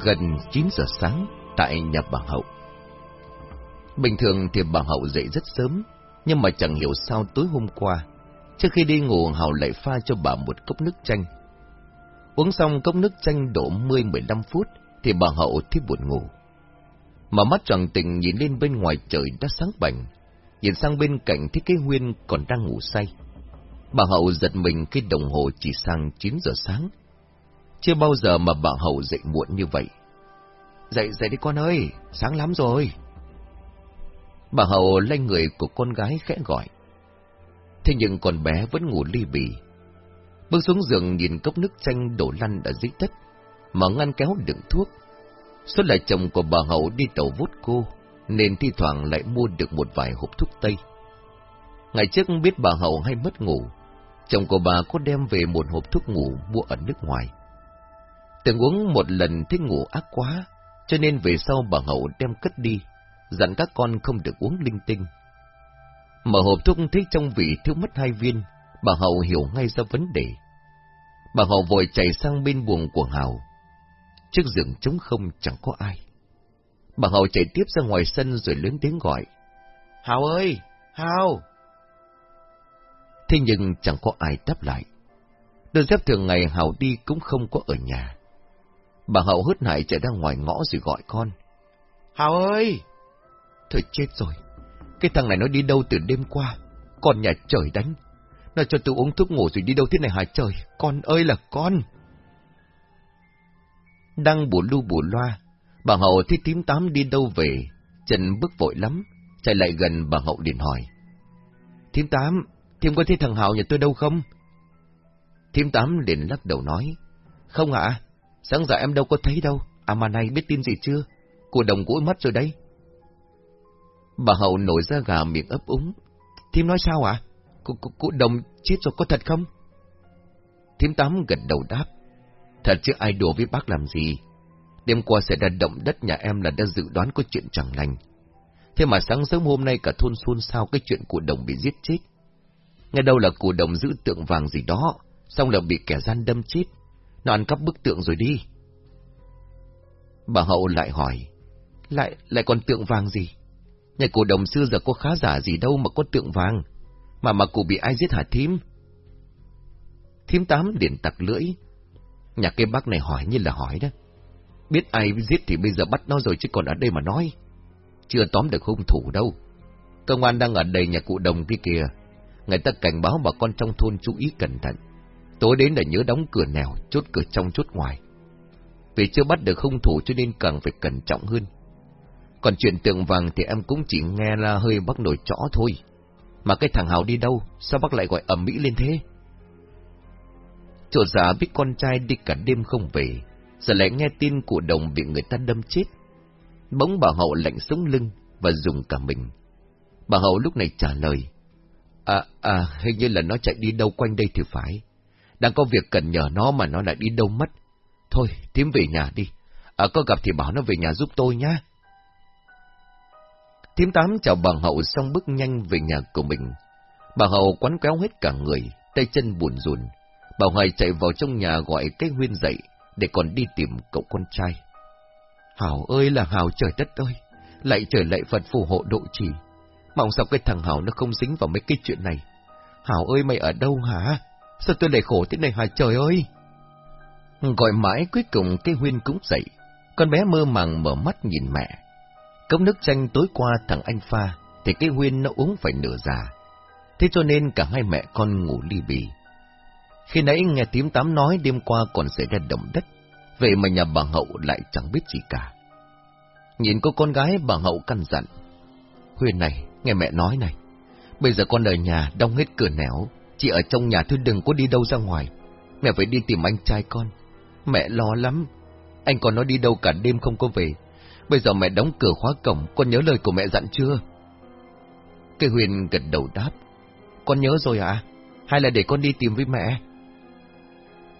Gần 9 giờ sáng, tại nhà bà Hậu. Bình thường thì bà Hậu dậy rất sớm, nhưng mà chẳng hiểu sao tối hôm qua, trước khi đi ngủ Hậu lại pha cho bà một cốc nước chanh. Uống xong cốc nước chanh độ 10-15 phút, thì bà Hậu thấy buồn ngủ. Mà mắt tròn tình nhìn lên bên ngoài trời đã sáng bảnh, nhìn sang bên cạnh thấy cái Huyên còn đang ngủ say. Bà Hậu giật mình khi đồng hồ chỉ sang 9 giờ sáng. Chưa bao giờ mà bà Hậu dậy muộn như vậy. Dậy, dậy đi con ơi, sáng lắm rồi. Bà Hậu lên người của con gái khẽ gọi. Thế nhưng con bé vẫn ngủ ly bì. Bước xuống giường nhìn cốc nước chanh đổ lăn ở dưới đất, mà ngăn kéo đựng thuốc. Suốt là chồng của bà Hậu đi tàu vút cô, nên thi thoảng lại mua được một vài hộp thuốc tây. Ngày trước biết bà Hậu hay mất ngủ, chồng của bà có đem về một hộp thuốc ngủ mua ở nước ngoài. Từng uống một lần thấy ngủ ác quá, cho nên về sau bà Hậu đem cất đi, dặn các con không được uống linh tinh. Mở hộp thuốc thấy trong vị thiếu mất hai viên, bà Hậu hiểu ngay ra vấn đề. Bà Hậu vội chạy sang bên buồng của Hào. Trước giường trống không chẳng có ai. Bà Hậu chạy tiếp ra ngoài sân rồi lớn tiếng gọi. Hào ơi! Hào! Thế nhưng chẳng có ai đáp lại. Đôi dép thường ngày Hào đi cũng không có ở nhà. Bà Hậu hớt hải chạy ra ngoài ngõ rồi gọi con. Hào ơi! Thôi chết rồi. Cái thằng này nó đi đâu từ đêm qua? Con nhà trời đánh. Nó cho tôi uống thuốc ngủ rồi đi đâu thế này hả trời? Con ơi là con! Đang bù lu bù loa, bà Hậu thấy tím tám đi đâu về, Trần bước vội lắm, chạy lại gần bà Hậu liền hỏi. Thím tám, thím có thấy thằng Hào nhà tôi đâu không? Thím tám liền lắc đầu nói. Không ạ, sáng giờ em đâu có thấy đâu, à mà này biết tin gì chưa? Cô đồng cũ mất rồi đấy. Bà Hậu nổi ra gà miệng ấp úng. Thím nói sao ạ? Cô, cô, cô đồng chết rồi có thật không? Thím tám gật đầu đáp. Thật chứ ai đùa với bác làm gì? Đêm qua sẽ ra động đất nhà em là đã dự đoán có chuyện chẳng lành. Thế mà sáng sớm hôm nay cả thôn xôn xao cái chuyện cụ đồng bị giết chết. Nghe đâu là cụ đồng giữ tượng vàng gì đó, xong là bị kẻ gian đâm chết. Nó ăn cắp bức tượng rồi đi. Bà Hậu lại hỏi, lại, lại còn tượng vàng gì? Nhà cổ đồng xưa giờ có khá giả gì đâu mà có tượng vàng, mà mà cụ bị ai giết hả thím? Thím tám liền tặc lưỡi. Nhà cây bác này hỏi như là hỏi đó. Biết ai giết thì bây giờ bắt nó rồi chứ còn ở đây mà nói. Chưa tóm được hung thủ đâu. Công an đang ở đây nhà cụ đồng kia kìa. Người ta cảnh báo bà con trong thôn chú ý cẩn thận. Tối đến là nhớ đóng cửa nèo, chốt cửa trong chốt ngoài. Vì chưa bắt được hung thủ cho nên càng phải cẩn trọng hơn. Còn chuyện tượng vàng thì em cũng chỉ nghe là hơi bắt nổi chó thôi. Mà cái thằng Hào đi đâu, sao bác lại gọi ẩm mỹ lên thế? Chỗ giả biết con trai đi cả đêm không về, giờ lại nghe tin cụ đồng bị người ta đâm chết. Bỗng bà Hậu lạnh sống lưng và dùng cả mình. Bà Hậu lúc này trả lời. À, à, hình như là nó chạy đi đâu quanh đây thì phải. Đang có việc cần nhờ nó mà nó lại đi đâu mất. Thôi, thím về nhà đi. À, có gặp thì bảo nó về nhà giúp tôi nhá. Thím tám chào bà Hậu xong bước nhanh về nhà của mình. Bà Hậu quấn kéo hết cả người, tay chân buồn rùn. Bà Hoài chạy vào trong nhà gọi cái huyên dậy, để còn đi tìm cậu con trai. Hảo ơi là Hảo trời đất ơi, lại trời lại Phật phù hộ độ trì. Mong sao cái thằng Hảo nó không dính vào mấy cái chuyện này. Hảo ơi mày ở đâu hả? Sao tôi lại khổ thế này hả trời ơi? Gọi mãi cuối cùng cái huyên cũng dậy, con bé mơ màng mở mắt nhìn mẹ. Cốc nước chanh tối qua thằng anh pha, thì cái huyên nó uống phải nửa già. Thế cho nên cả hai mẹ con ngủ ly bì. Khi nãy nghe tím tám nói đêm qua còn xảy ra động đất, vậy mà nhà bà Hậu lại chẳng biết gì cả. Nhìn cô con gái bà Hậu căn dặn. Huyên này, nghe mẹ nói này, bây giờ con ở nhà đóng hết cửa nẻo, chị ở trong nhà thôi đừng có đi đâu ra ngoài. Mẹ phải đi tìm anh trai con. Mẹ lo lắm, anh còn nó đi đâu cả đêm không có về. Bây giờ mẹ đóng cửa khóa cổng, con nhớ lời của mẹ dặn chưa? Cây Huyền gật đầu đáp. Con nhớ rồi à? Hay là để con đi tìm với mẹ?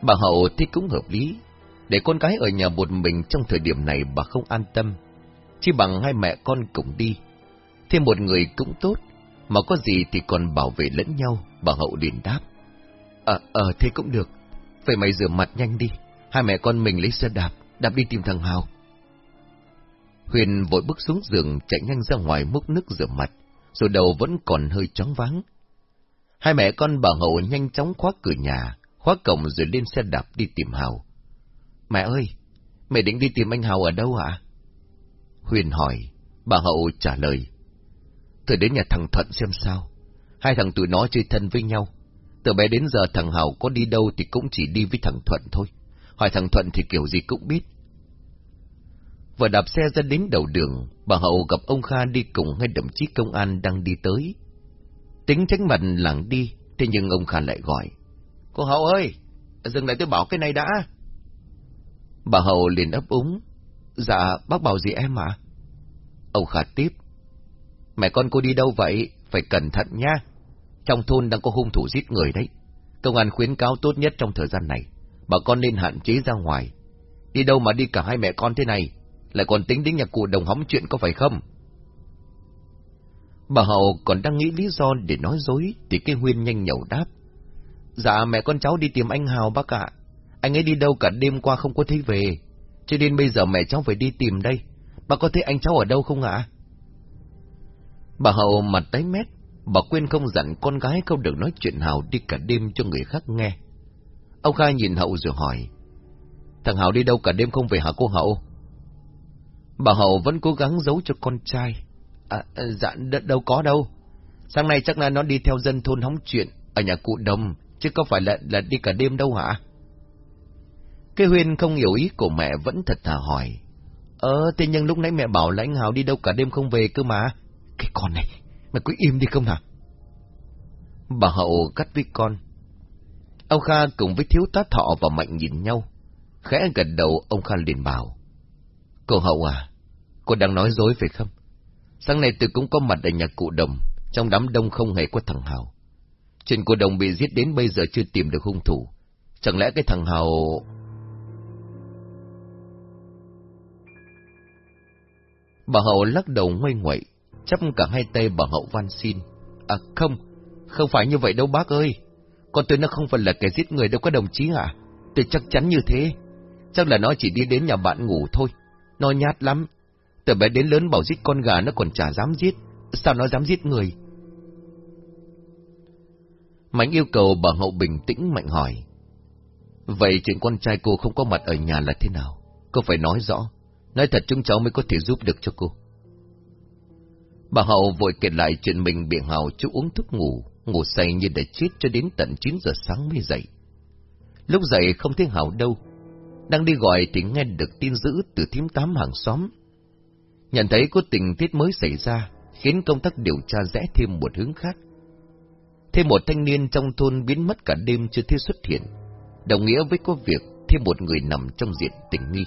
Bà Hậu thì cũng hợp lý, để con gái ở nhà một mình trong thời điểm này bà không an tâm, chỉ bằng hai mẹ con cùng đi. Thêm một người cũng tốt, mà có gì thì còn bảo vệ lẫn nhau, bà Hậu liền đáp. Ờ, ờ, thế cũng được, vậy mày rửa mặt nhanh đi, hai mẹ con mình lấy xe đạp, đạp đi tìm thằng Hào. Huyền vội bước xuống giường chạy nhanh ra ngoài múc nước rửa mặt, rồi đầu vẫn còn hơi chóng váng. Hai mẹ con bà Hậu nhanh chóng khóa cửa nhà, khóa cổng rồi lên xe đạp đi tìm Hào. Mẹ ơi, mẹ định đi tìm anh Hào ở đâu hả? Huyền hỏi, bà Hậu trả lời. Tôi đến nhà thằng Thuận xem sao. Hai thằng tụi nó chơi thân với nhau. Từ bé đến giờ thằng Hảo có đi đâu thì cũng chỉ đi với thằng Thuận thôi. Hỏi thằng Thuận thì kiểu gì cũng biết. Vừa đạp xe ra đến đầu đường, bà Hậu gặp ông Kha đi cùng hai đồng chí công an đang đi tới. Tính tránh mặt lảng đi, thế nhưng ông Kha lại gọi. Cô Hậu ơi, dừng lại tôi bảo cái này đã. Bà Hậu liền ấp úng. Dạ, bác bảo gì em ạ? Ông Kha tiếp. Mẹ con cô đi đâu vậy? Phải cẩn thận nha. Trong thôn đang có hung thủ giết người đấy. Công an khuyến cáo tốt nhất trong thời gian này. Bà con nên hạn chế ra ngoài. Đi đâu mà đi cả hai mẹ con thế này? Lại còn tính đến nhà cụ đồng hóng chuyện có phải không? Bà Hậu còn đang nghĩ lý do để nói dối, thì cái Huyên nhanh nhậu đáp. Dạ mẹ con cháu đi tìm anh Hào bác ạ. Anh ấy đi đâu cả đêm qua không có thấy về. Cho nên bây giờ mẹ cháu phải đi tìm đây. Bà có thấy anh cháu ở đâu không ạ? Bà Hậu mặt tái mét, bà quên không dặn con gái không được nói chuyện Hào đi cả đêm cho người khác nghe. Ông Khai nhìn Hậu rồi hỏi. Thằng Hào đi đâu cả đêm không về hả cô Hậu? Bà Hậu vẫn cố gắng giấu cho con trai. À, à dạ, đâu có đâu. Sáng nay chắc là nó đi theo dân thôn hóng chuyện, ở nhà cụ đồng, chứ có phải là, là đi cả đêm đâu hả? Cái Huyên không hiểu ý của mẹ vẫn thật thà hỏi. Ờ, thế nhưng lúc nãy mẹ bảo là anh Hào đi đâu cả đêm không về cơ mà. Cái con này, mày cứ im đi không hả? Bà Hậu cắt với con. Ông Kha cùng với thiếu tá thọ và Mạnh nhìn nhau. Khẽ gật đầu ông Kha liền bảo. Cô Hậu à, cô đang nói dối phải không? Sáng nay tôi cũng có mặt ở nhà cụ đồng, trong đám đông không hề có thằng Hào. Chuyện cụ đồng bị giết đến bây giờ chưa tìm được hung thủ. Chẳng lẽ cái thằng Hào... Bà Hậu lắc đầu ngoay ngoậy, chắp cả hai tay bảo Hậu van xin. À không, không phải như vậy đâu bác ơi. Con tôi nó không phải là kẻ giết người đâu có đồng chí à? Tôi chắc chắn như thế. Chắc là nó chỉ đi đến nhà bạn ngủ thôi. Nó nhát lắm. Từ bé đến lớn bảo giết con gà nó còn chả dám giết. Sao nó dám giết người? Mạnh yêu cầu bà Hậu bình tĩnh Mạnh hỏi. Vậy chuyện con trai cô không có mặt ở nhà là thế nào? Cô phải nói rõ. Nói thật chúng cháu mới có thể giúp được cho cô. Bà Hậu vội kể lại chuyện mình bị Hào chú uống thuốc ngủ, ngủ say như để chết cho đến tận 9 giờ sáng mới dậy. Lúc dậy không thấy Hào đâu, đang đi gọi thì nghe được tin dữ từ thím tám hàng xóm. Nhận thấy có tình tiết mới xảy ra, khiến công tác điều tra rẽ thêm một hướng khác. Thêm một thanh niên trong thôn biến mất cả đêm chưa thấy xuất hiện, đồng nghĩa với có việc thêm một người nằm trong diện tình nghi.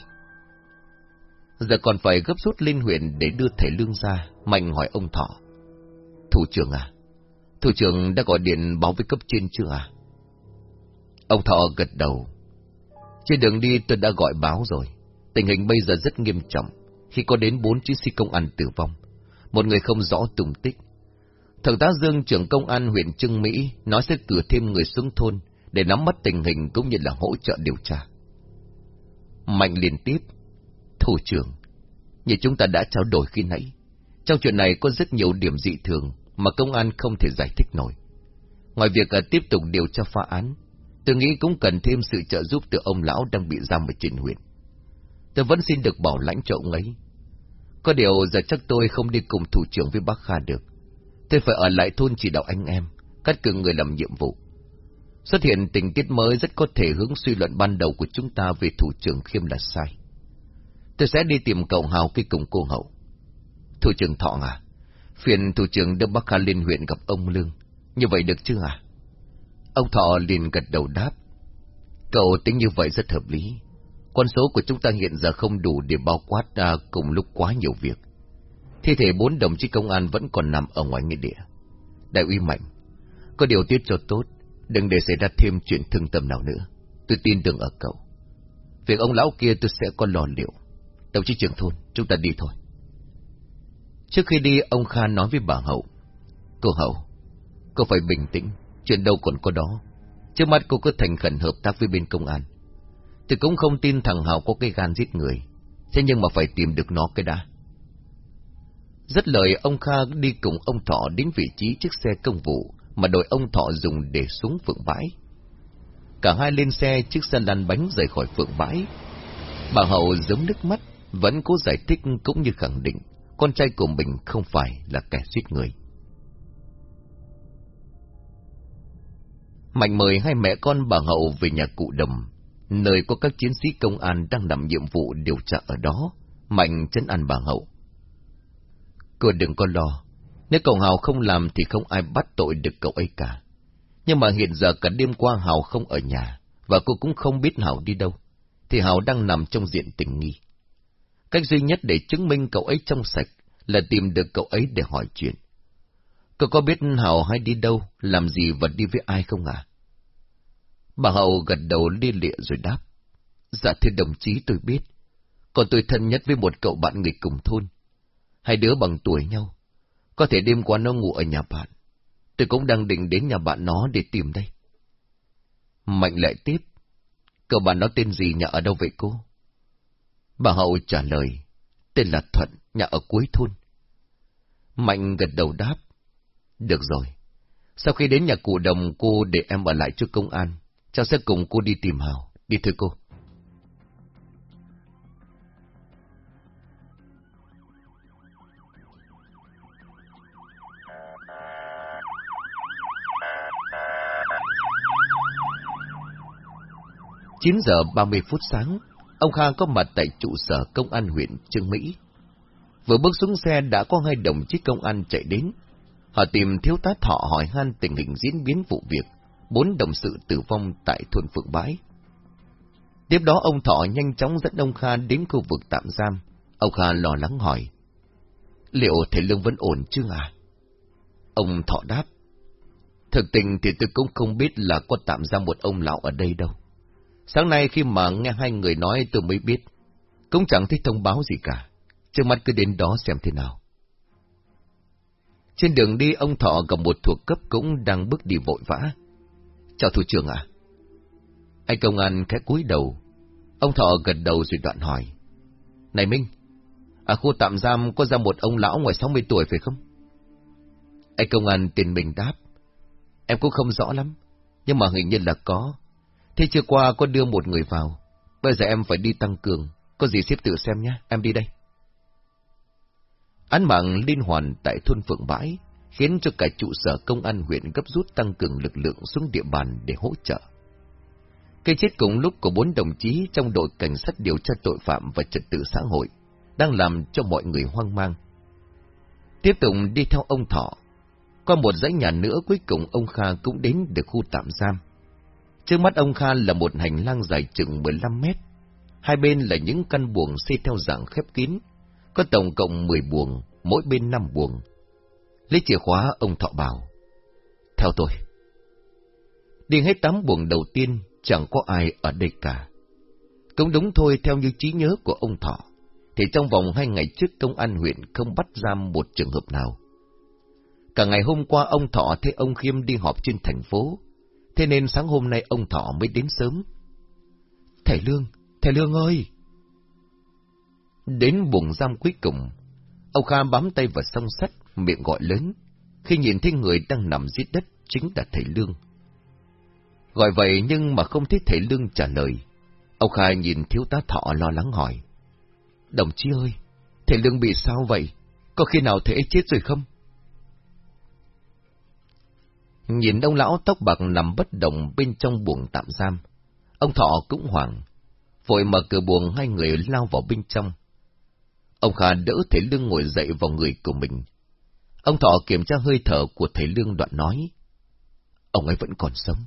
Giờ còn phải gấp rút lên huyện để đưa thầy lương ra, Mạnh hỏi ông Thọ. Thủ trưởng à? Thủ trưởng đã gọi điện báo với cấp trên chưa à? Ông Thọ gật đầu, trên đường đi tôi đã gọi báo rồi. Tình hình bây giờ rất nghiêm trọng, khi có đến bốn chiến sĩ công an tử vong. Một người không rõ tung tích. Thượng tá Dương trưởng công an huyện Trưng Mỹ nói sẽ cử thêm người xuống thôn để nắm bắt tình hình cũng như là hỗ trợ điều tra. Mạnh liền tiếp. Thủ trưởng, như chúng ta đã trao đổi khi nãy, trong chuyện này có rất nhiều điểm dị thường mà công an không thể giải thích nổi. Ngoài việc là tiếp tục điều tra phá án, Tôi nghĩ cũng cần thêm sự trợ giúp từ ông lão đang bị giam ở trên huyện. Tôi vẫn xin được bảo lãnh cho ông ấy. Có điều giờ chắc tôi không đi cùng thủ trưởng với bác Kha được. Tôi phải ở lại thôn chỉ đạo anh em, cắt cử người làm nhiệm vụ. Xuất hiện tình tiết mới rất có thể hướng suy luận ban đầu của chúng ta về thủ trưởng khiêm là sai. Tôi sẽ đi tìm cậu Hào khi cùng cô Hậu. Thủ trưởng Thọ à, phiền thủ trưởng đưa bác Kha lên huyện gặp ông Lương. Như vậy được chứ à? Ông Thọ liền gật đầu đáp. Cậu tính như vậy rất hợp lý. Con số của chúng ta hiện giờ không đủ để bao quát ra cùng lúc quá nhiều việc. Thi thể bốn đồng chí công an vẫn còn nằm ở ngoài nghĩa địa. Đại uy mạnh, có điều tiết cho tốt, đừng để xảy ra thêm chuyện thương tâm nào nữa. Tôi tin tưởng ở cậu. Việc ông lão kia tôi sẽ có lò liệu. Đồng chí trưởng thôn, chúng ta đi thôi. Trước khi đi, ông Kha nói với bà Hậu. Cô Hậu, cô phải bình tĩnh, chuyện đâu còn có đó. Trước mắt cô cứ thành khẩn hợp tác với bên công an. Tôi cũng không tin thằng Hào có cái gan giết người. Thế nhưng mà phải tìm được nó cái đã. Rất lời ông Kha đi cùng ông Thọ đến vị trí chiếc xe công vụ mà đội ông Thọ dùng để xuống phượng bãi. Cả hai lên xe chiếc xe lăn bánh rời khỏi phượng bãi. Bà Hậu giống nước mắt, vẫn cố giải thích cũng như khẳng định con trai của mình không phải là kẻ giết người. Mạnh mời hai mẹ con bà Hậu về nhà cụ đầm, nơi có các chiến sĩ công an đang làm nhiệm vụ điều tra ở đó. Mạnh chấn an bà Hậu. Cô đừng có lo, nếu cậu Hào không làm thì không ai bắt tội được cậu ấy cả. Nhưng mà hiện giờ cả đêm qua Hào không ở nhà, và cô cũng không biết Hào đi đâu, thì Hào đang nằm trong diện tình nghi. Cách duy nhất để chứng minh cậu ấy trong sạch là tìm được cậu ấy để hỏi chuyện. Cậu có biết Hào hay đi đâu, làm gì và đi với ai không à? Bà Hậu gật đầu lia lịa rồi đáp. Dạ thưa đồng chí tôi biết. Còn tôi thân nhất với một cậu bạn nghịch cùng thôn. Hai đứa bằng tuổi nhau. Có thể đêm qua nó ngủ ở nhà bạn. Tôi cũng đang định đến nhà bạn nó để tìm đây. Mạnh lại tiếp. Cậu bạn nó tên gì nhà ở đâu vậy cô? Bà Hậu trả lời. Tên là Thuận, nhà ở cuối thôn. Mạnh gật đầu đáp. Được rồi. Sau khi đến nhà cụ đồng cô để em ở lại trước công an. Cháu sẽ cùng cô đi tìm Hào. Đi thôi cô. chín giờ 30 phút sáng, ông Kha có mặt tại trụ sở công an huyện Trương Mỹ. Vừa bước xuống xe đã có hai đồng chí công an chạy đến. Họ tìm thiếu tá thọ hỏi han tình hình diễn biến vụ việc, bốn đồng sự tử vong tại thôn Phượng Bái. Tiếp đó ông Thọ nhanh chóng dẫn ông Kha đến khu vực tạm giam. Ông Kha lo lắng hỏi. Liệu thầy Lương vẫn ổn chứ à? Ông Thọ đáp. Thực tình thì tôi cũng không biết là có tạm giam một ông lão ở đây đâu. Sáng nay khi mà nghe hai người nói tôi mới biết, cũng chẳng thấy thông báo gì cả, trước mắt cứ đến đó xem thế nào. Trên đường đi ông Thọ gặp một thuộc cấp cũng đang bước đi vội vã. Chào thủ trưởng à? Anh công an khẽ cúi đầu, ông Thọ gật đầu rồi đoạn hỏi. Này Minh, ở khu tạm giam có ra một ông lão ngoài 60 tuổi phải không? Anh công an tiền mình đáp. Em cũng không rõ lắm, nhưng mà hình như là có. Thế chưa qua có đưa một người vào. Bây giờ em phải đi tăng cường. Có gì xếp tự xem nhé, em đi đây. Án mạng liên hoàn tại thôn Phượng Bãi khiến cho cả trụ sở công an huyện gấp rút tăng cường lực lượng xuống địa bàn để hỗ trợ. cái chết cùng lúc của bốn đồng chí trong đội cảnh sát điều tra tội phạm và trật tự xã hội đang làm cho mọi người hoang mang. Tiếp tục đi theo ông Thọ, qua một dãy nhà nữa cuối cùng ông Kha cũng đến được khu tạm giam. Trước mắt ông Kha là một hành lang dài chừng 15 mét. Hai bên là những căn buồng xây theo dạng khép kín. Có tổng cộng 10 buồng, mỗi bên 5 buồng. Lấy chìa khóa ông Thọ bảo. Theo tôi. Đi hết tám buồng đầu tiên, chẳng có ai ở đây cả. Cũng đúng thôi theo như trí nhớ của ông Thọ, thì trong vòng hai ngày trước công an huyện không bắt giam một trường hợp nào. Cả ngày hôm qua ông Thọ thấy ông Khiêm đi họp trên thành phố, Thế nên sáng hôm nay ông Thọ mới đến sớm. Thầy Lương, thầy Lương ơi! Đến buồng giam cuối cùng, ông Kha bám tay vào song sắt, miệng gọi lớn, khi nhìn thấy người đang nằm dưới đất chính là thầy Lương. Gọi vậy nhưng mà không thấy thầy Lương trả lời. Ông Kha nhìn thiếu tá thọ lo lắng hỏi. Đồng chí ơi, thầy Lương bị sao vậy? Có khi nào thầy ấy chết rồi không? Nhìn ông lão tóc bạc nằm bất động bên trong buồng tạm giam. Ông Thọ cũng hoảng. Vội mở cửa buồng hai người lao vào bên trong. Ông Kha đỡ thầy Lương ngồi dậy vào người của mình. Ông Thọ kiểm tra hơi thở của thầy Lương đoạn nói. Ông ấy vẫn còn sống,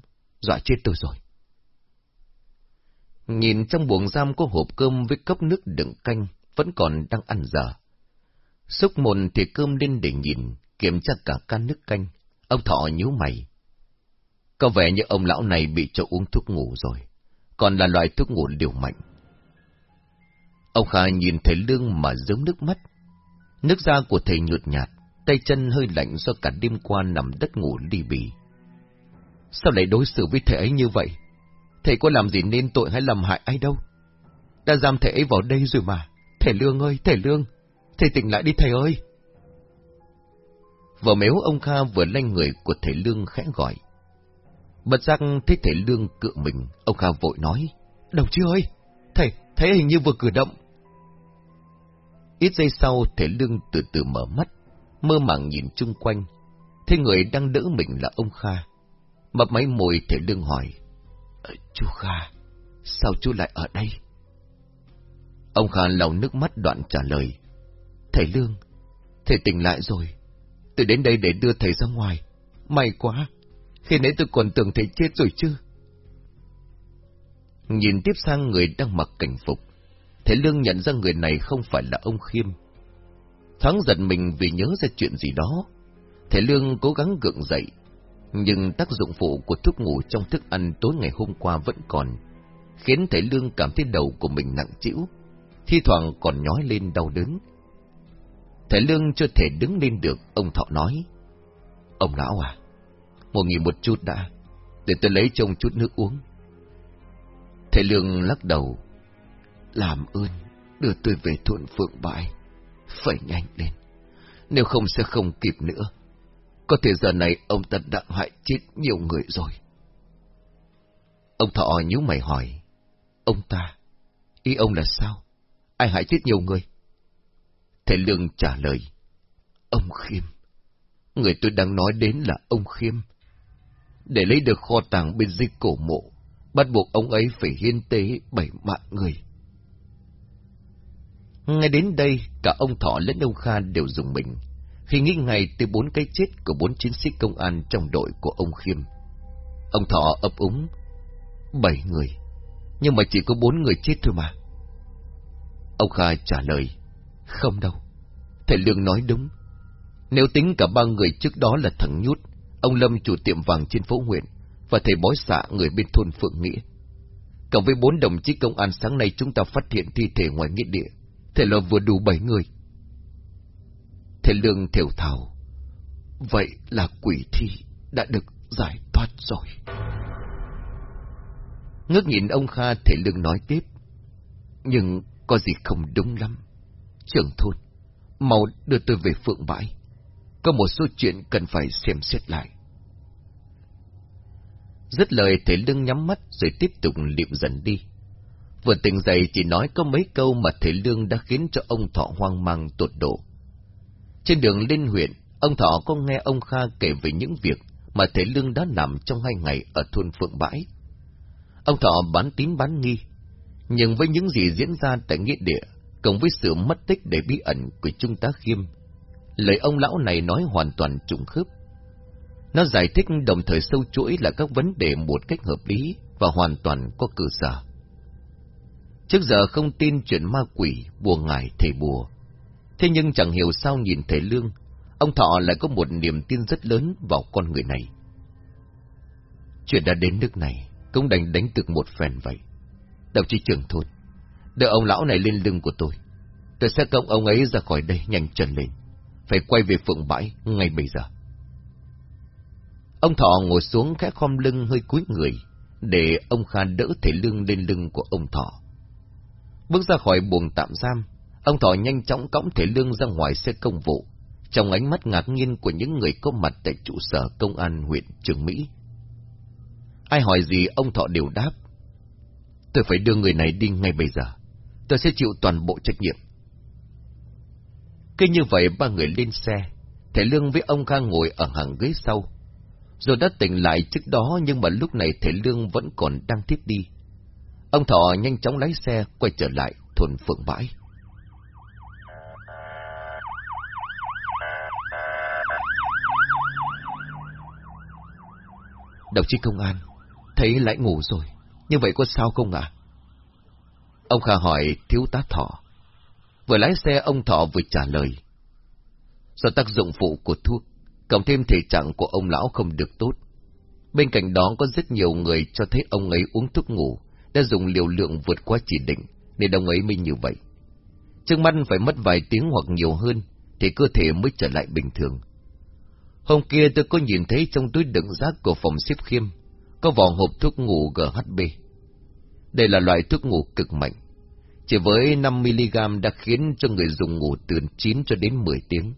dọa chết tôi rồi. Nhìn trong buồng giam có hộp cơm với cốc nước đựng canh, vẫn còn đang ăn dở. Xúc mồn thì cơm lên để nhìn, kiểm tra cả can nước canh. Ông Thọ nhíu mày. Có vẻ như ông lão này bị cho uống thuốc ngủ rồi, còn là loại thuốc ngủ liều mạnh. Ông Kha nhìn thấy Lương mà giống nước mắt. Nước da của thầy nhợt nhạt, tay chân hơi lạnh do cả đêm qua nằm đất ngủ đi bì. Sao lại đối xử với thầy ấy như vậy? Thầy có làm gì nên tội hay làm hại ai đâu. Đã giam thầy ấy vào đây rồi mà. Thầy Lương ơi, thầy Lương. Thầy tỉnh lại đi thầy ơi. Vào mếu ông Kha vừa lanh người của thầy Lương khẽ gọi. Bật giác thấy thầy Lương cựa mình, ông Kha vội nói. Đồng chí ơi, thầy, thấy hình như vừa cử động. Ít giây sau, thầy Lương từ từ mở mắt, mơ màng nhìn chung quanh. Thế người đang đỡ mình là ông Kha. Mập máy môi thầy Lương hỏi. Ờ, chú Kha, sao chú lại ở đây? Ông Kha lau nước mắt đoạn trả lời. Thầy Lương, thầy tỉnh lại rồi. Tôi đến đây để đưa thầy ra ngoài. May quá, khi nãy tôi còn tưởng thầy chết rồi chứ. Nhìn tiếp sang người đang mặc cảnh phục, thầy Lương nhận ra người này không phải là ông Khiêm. Thoáng giận mình vì nhớ ra chuyện gì đó. Thầy Lương cố gắng gượng dậy, nhưng tác dụng phụ của thuốc ngủ trong thức ăn tối ngày hôm qua vẫn còn, khiến thầy Lương cảm thấy đầu của mình nặng chịu, thi thoảng còn nhói lên đau đớn. Thầy Lương chưa thể đứng lên được, ông Thọ nói. Ông lão à, một nghỉ một chút đã, để tôi lấy trông chút nước uống. Thầy Lương lắc đầu. Làm ơn, đưa tôi về thuận phượng bãi. Phải nhanh lên, nếu không sẽ không kịp nữa. Có thể giờ này ông ta đã hại chết nhiều người rồi. Ông Thọ nhíu mày hỏi. Ông ta, ý ông là sao? Ai hại chết nhiều người? Thầy Lương trả lời. Ông Khiêm. Người tôi đang nói đến là ông Khiêm. Để lấy được kho tàng bên dưới cổ mộ, bắt buộc ông ấy phải hiến tế bảy mạng người. Ngay đến đây, cả ông Thọ lẫn ông Kha đều dùng mình, khi nghĩ ngay tới bốn cái chết của bốn chiến sĩ công an trong đội của ông Khiêm. Ông Thọ ấp úng, bảy người, nhưng mà chỉ có bốn người chết thôi mà. Ông Kha trả lời, không đâu, thầy Lương nói đúng. Nếu tính cả ba người trước đó là thằng Nhút, ông Lâm chủ tiệm vàng trên phố huyện, và thầy bói xạ người bên thôn Phượng Nghĩa. Cộng với bốn đồng chí công an sáng nay chúng ta phát hiện thi thể ngoài nghĩa địa, thầy là vừa đủ bảy người. Thầy Lương thều thào, vậy là quỷ thi đã được giải thoát rồi. Ngước nhìn ông Kha thầy Lương nói tiếp, nhưng có gì không đúng lắm. Trưởng thôn, mau đưa tôi về phượng bãi. Có một số chuyện cần phải xem xét lại. Dứt lời thầy Lương nhắm mắt rồi tiếp tục liệm dần đi. Vừa tỉnh dậy chỉ nói có mấy câu mà thầy Lương đã khiến cho ông Thọ hoang mang tột độ. Trên đường lên huyện, ông Thọ có nghe ông Kha kể về những việc mà thầy Lương đã làm trong hai ngày ở thôn Phượng Bãi. Ông Thọ bán tín bán nghi, nhưng với những gì diễn ra tại nghĩa địa, cộng với sự mất tích để bí ẩn của Trung tá Khiêm, lời ông lão này nói hoàn toàn trùng khớp. Nó giải thích đồng thời sâu chuỗi là các vấn đề một cách hợp lý và hoàn toàn có cơ sở. Trước giờ không tin chuyện ma quỷ, bùa ngải, thầy bùa. Thế nhưng chẳng hiểu sao nhìn thầy Lương, ông Thọ lại có một niềm tin rất lớn vào con người này. Chuyện đã đến nước này, cũng đành đánh được một phen vậy. Đồng chí trưởng thôn, đưa ông lão này lên lưng của tôi. Tôi sẽ công ông ấy ra khỏi đây nhanh chân lên. Phải quay về phượng bãi ngay bây giờ. Ông Thọ ngồi xuống khẽ khom lưng hơi cúi người, để ông Kha đỡ thể lưng lên lưng của ông Thọ. Bước ra khỏi buồng tạm giam, ông Thọ nhanh chóng cõng thể lương ra ngoài xe công vụ, trong ánh mắt ngạc nhiên của những người có mặt tại trụ sở công an huyện Trường Mỹ. Ai hỏi gì ông Thọ đều đáp. Tôi phải đưa người này đi ngay bây giờ. Tôi sẽ chịu toàn bộ trách nhiệm. Cứ như vậy ba người lên xe, Thể Lương với ông Kha ngồi ở hàng ghế sau, rồi đã tỉnh lại trước đó nhưng mà lúc này thể lương vẫn còn đang tiếp đi. Ông Thọ nhanh chóng lái xe quay trở lại thuần phượng bãi. Đồng chí công an, thấy lại ngủ rồi, như vậy có sao không ạ? Ông Kha hỏi thiếu tá Thọ. Vừa lái xe ông Thọ vừa trả lời. Do tác dụng phụ của thuốc, cộng thêm thể trạng của ông lão không được tốt. Bên cạnh đó có rất nhiều người cho thấy ông ấy uống thuốc ngủ, đã dùng liều lượng vượt qua chỉ định, nên ông ấy mới như vậy. Trước mắt phải mất vài tiếng hoặc nhiều hơn, thì cơ thể mới trở lại bình thường. Hôm kia tôi có nhìn thấy trong túi đựng rác của phòng xếp khiêm, có vỏ hộp thuốc ngủ GHB, đây là loại thuốc ngủ cực mạnh. Chỉ với 5mg đã khiến cho người dùng ngủ từ 9 cho đến 10 tiếng.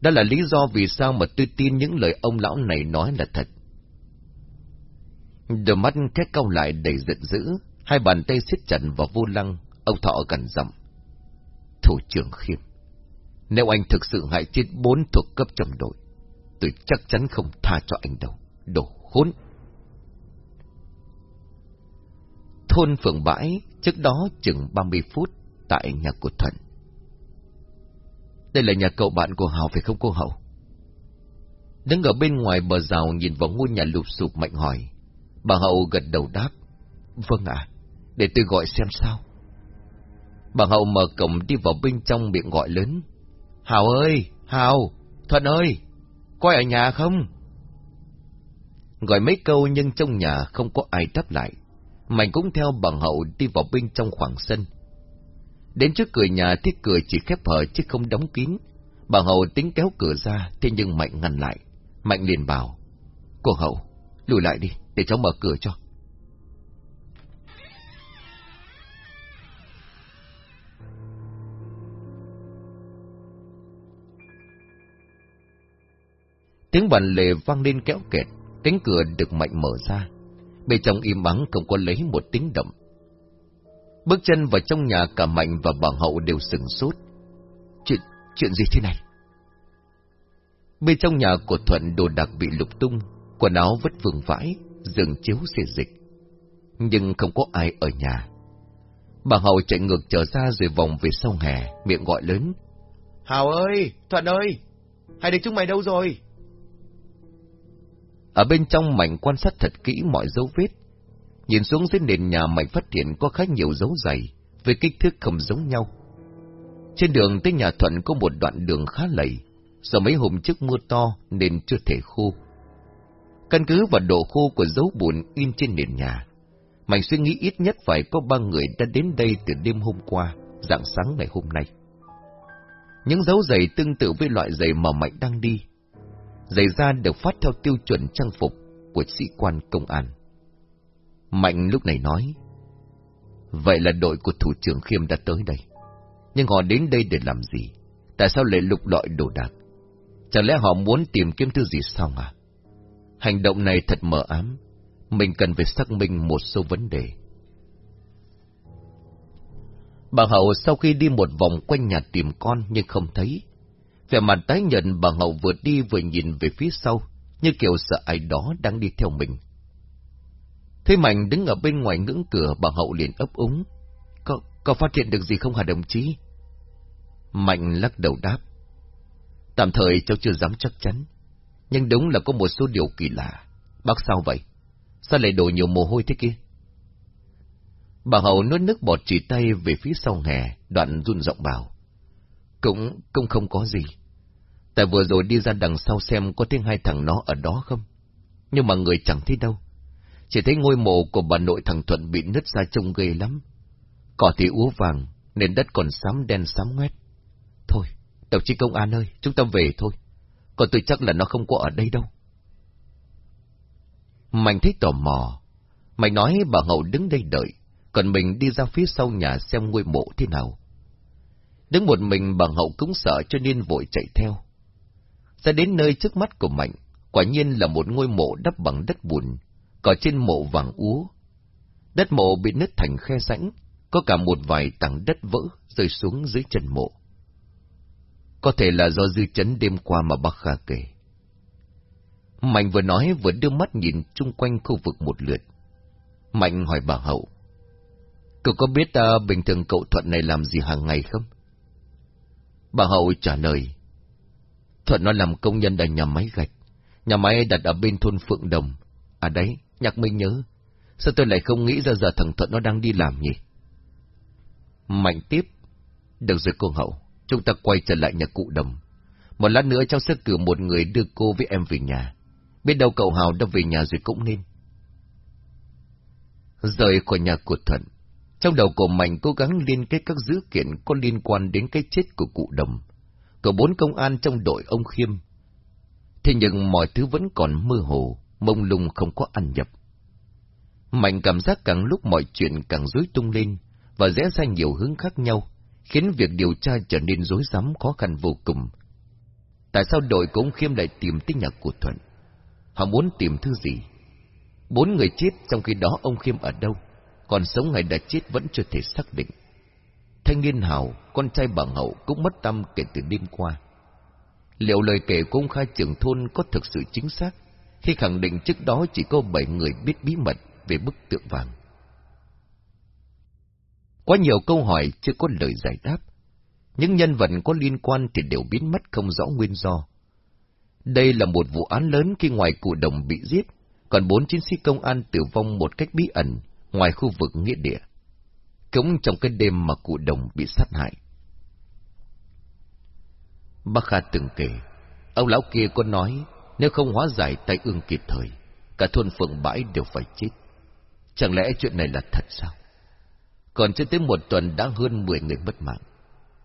Đó là lý do vì sao mà tôi tin những lời ông lão này nói là thật. Đôi mắt khét cau lại đầy giận dữ, hai bàn tay siết chặt vào vô lăng, ông thọ gần giọng. Thủ trưởng khiêm, nếu anh thực sự hại chết bốn thuộc cấp trong đội, tôi chắc chắn không tha cho anh đâu, đồ khốn. Thôn phường bãi, trước đó chừng 30 phút, tại nhà của Thuận. Đây là nhà cậu bạn của Hào phải không cô Hậu? Đứng ở bên ngoài bờ rào nhìn vào ngôi nhà lụp sụp mạnh hỏi. Bà Hậu gật đầu đáp. Vâng ạ, để tôi gọi xem sao. Bà Hậu mở cổng đi vào bên trong miệng gọi lớn. Hào ơi, Hào, Thuận ơi, coi ở nhà không? Gọi mấy câu nhưng trong nhà không có ai đáp lại. Mạnh cũng theo bằng Hậu đi vào bên trong khoảng sân. Đến trước cửa nhà thì cửa chỉ khép hở chứ không đóng kín. Bà Hậu tính kéo cửa ra, thế nhưng Mạnh ngăn lại. Mạnh liền bảo, Cô Hậu, lùi lại đi, để cháu mở cửa cho. Tiếng bàn lề vang lên kéo kẹt, cánh cửa được mạnh mở ra. Bên trong im ắng không có lấy một tiếng động. Bước chân vào trong nhà cả Mạnh và bà Hậu đều sừng sốt. Chuyện, chuyện gì thế này? Bên trong nhà của Thuận đồ đạc bị lục tung, quần áo vất vương vãi, giường chiếu xê dịch. Nhưng không có ai ở nhà. Bà Hậu chạy ngược trở ra rồi vòng về sau hè, miệng gọi lớn. Hào ơi, Thuận ơi, hai đứa chúng mày đâu rồi? Ở bên trong Mạnh quan sát thật kỹ mọi dấu vết. Nhìn xuống dưới nền nhà Mạnh phát hiện có khá nhiều dấu dày, với kích thước không giống nhau. Trên đường tới nhà Thuận có một đoạn đường khá lầy, do mấy hôm trước mưa to nên chưa thể khô. Căn cứ vào độ khô của dấu bùn in trên nền nhà, Mạnh suy nghĩ ít nhất phải có ba người đã đến đây từ đêm hôm qua, dạng sáng ngày hôm nay. Những dấu giày tương tự với loại giày mà Mạnh đang đi. Giày da được phát theo tiêu chuẩn trang phục của sĩ quan công an. Mạnh lúc này nói, Vậy là đội của thủ trưởng Khiêm đã tới đây. Nhưng họ đến đây để làm gì? Tại sao lại lục lọi đồ đạc? Chẳng lẽ họ muốn tìm kiếm thứ gì sao à? Hành động này thật mờ ám. Mình cần phải xác minh một số vấn đề. Bà Hậu sau khi đi một vòng quanh nhà tìm con nhưng không thấy. Về mặt tái nhận bà Hậu vừa đi vừa nhìn về phía sau, như kiểu sợ ai đó đang đi theo mình. Thế Mạnh đứng ở bên ngoài ngưỡng cửa bà Hậu liền ấp úng. Có, có phát hiện được gì không hả đồng chí? Mạnh lắc đầu đáp. Tạm thời cháu chưa dám chắc chắn. Nhưng đúng là có một số điều kỳ lạ. Bác sao vậy? Sao lại đổ nhiều mồ hôi thế kia? Bà Hậu nuốt nước bọt chỉ tay về phía sau hè, đoạn run giọng bảo. Cũng, cũng không có gì. Tại vừa rồi đi ra đằng sau xem có tiếng hai thằng nó ở đó không? Nhưng mà người chẳng thấy đâu. Chỉ thấy ngôi mộ của bà nội thằng Thuận bị nứt ra trông ghê lắm. Cỏ thì úa vàng, nên đất còn xám đen xám ngoét. Thôi, đồng chí công an ơi, chúng ta về thôi. Còn tôi chắc là nó không có ở đây đâu. Mạnh thấy tò mò. Mạnh nói bà Hậu đứng đây đợi, còn mình đi ra phía sau nhà xem ngôi mộ thế nào. Đứng một mình bà Hậu cũng sợ cho nên vội chạy theo. Ra đến nơi trước mắt của Mạnh, quả nhiên là một ngôi mộ đắp bằng đất bùn, có trên mộ vàng úa. Đất mộ bị nứt thành khe rãnh, có cả một vài tảng đất vỡ rơi xuống dưới chân mộ. Có thể là do dư chấn đêm qua mà bác Kha kể. Mạnh vừa nói vừa đưa mắt nhìn chung quanh khu vực một lượt. Mạnh hỏi bà Hậu. Cậu có biết uh, bình thường cậu Thuận này làm gì hàng ngày không? Bà Hậu trả lời. Thuận nó làm công nhân ở nhà máy gạch. Nhà máy đặt ở bên thôn Phượng Đồng. À đấy, nhắc mình nhớ. Sao tôi lại không nghĩ ra giờ thằng Thuận nó đang đi làm nhỉ? Mạnh tiếp. Được rồi cô Hậu, chúng ta quay trở lại nhà cụ Đồng. Một lát nữa cháu sẽ cử một người đưa cô với em về nhà. Biết đâu cậu Hào đã về nhà rồi cũng nên. Rời khỏi nhà của Thuận, trong đầu của Mạnh cố gắng liên kết các dữ kiện có liên quan đến cái chết của cụ Đồng, cậu bốn công an trong đội ông Khiêm. Thế nhưng mọi thứ vẫn còn mơ hồ, mông lung không có ăn nhập. Mạnh cảm giác càng lúc mọi chuyện càng rối tung lên và rẽ ra nhiều hướng khác nhau, khiến việc điều tra trở nên rối rắm khó khăn vô cùng. Tại sao đội của ông Khiêm lại tìm tới nhà của Thuận? Họ muốn tìm thứ gì? Bốn người chết trong khi đó ông Khiêm ở đâu? Còn sống hay đã chết vẫn chưa thể xác định. Thanh niên Hào, con trai bà Hậu cũng mất tâm kể từ đêm qua. Liệu lời kể của ông khai trưởng thôn có thực sự chính xác khi khẳng định trước đó chỉ có bảy người biết bí mật về bức tượng vàng? Quá nhiều câu hỏi chưa có lời giải đáp. Những nhân vật có liên quan thì đều biến mất không rõ nguyên do. Đây là một vụ án lớn khi ngoài cụ đồng bị giết, còn bốn chiến sĩ công an tử vong một cách bí ẩn ngoài khu vực nghĩa địa. Cũng trong cái đêm mà cụ đồng bị sát hại. Bác Kha từng kể, ông lão kia có nói, nếu không hóa giải tay ương kịp thời, cả thôn phượng bãi đều phải chết. Chẳng lẽ chuyện này là thật sao? Còn chưa tới một tuần đã hơn mười người mất mạng.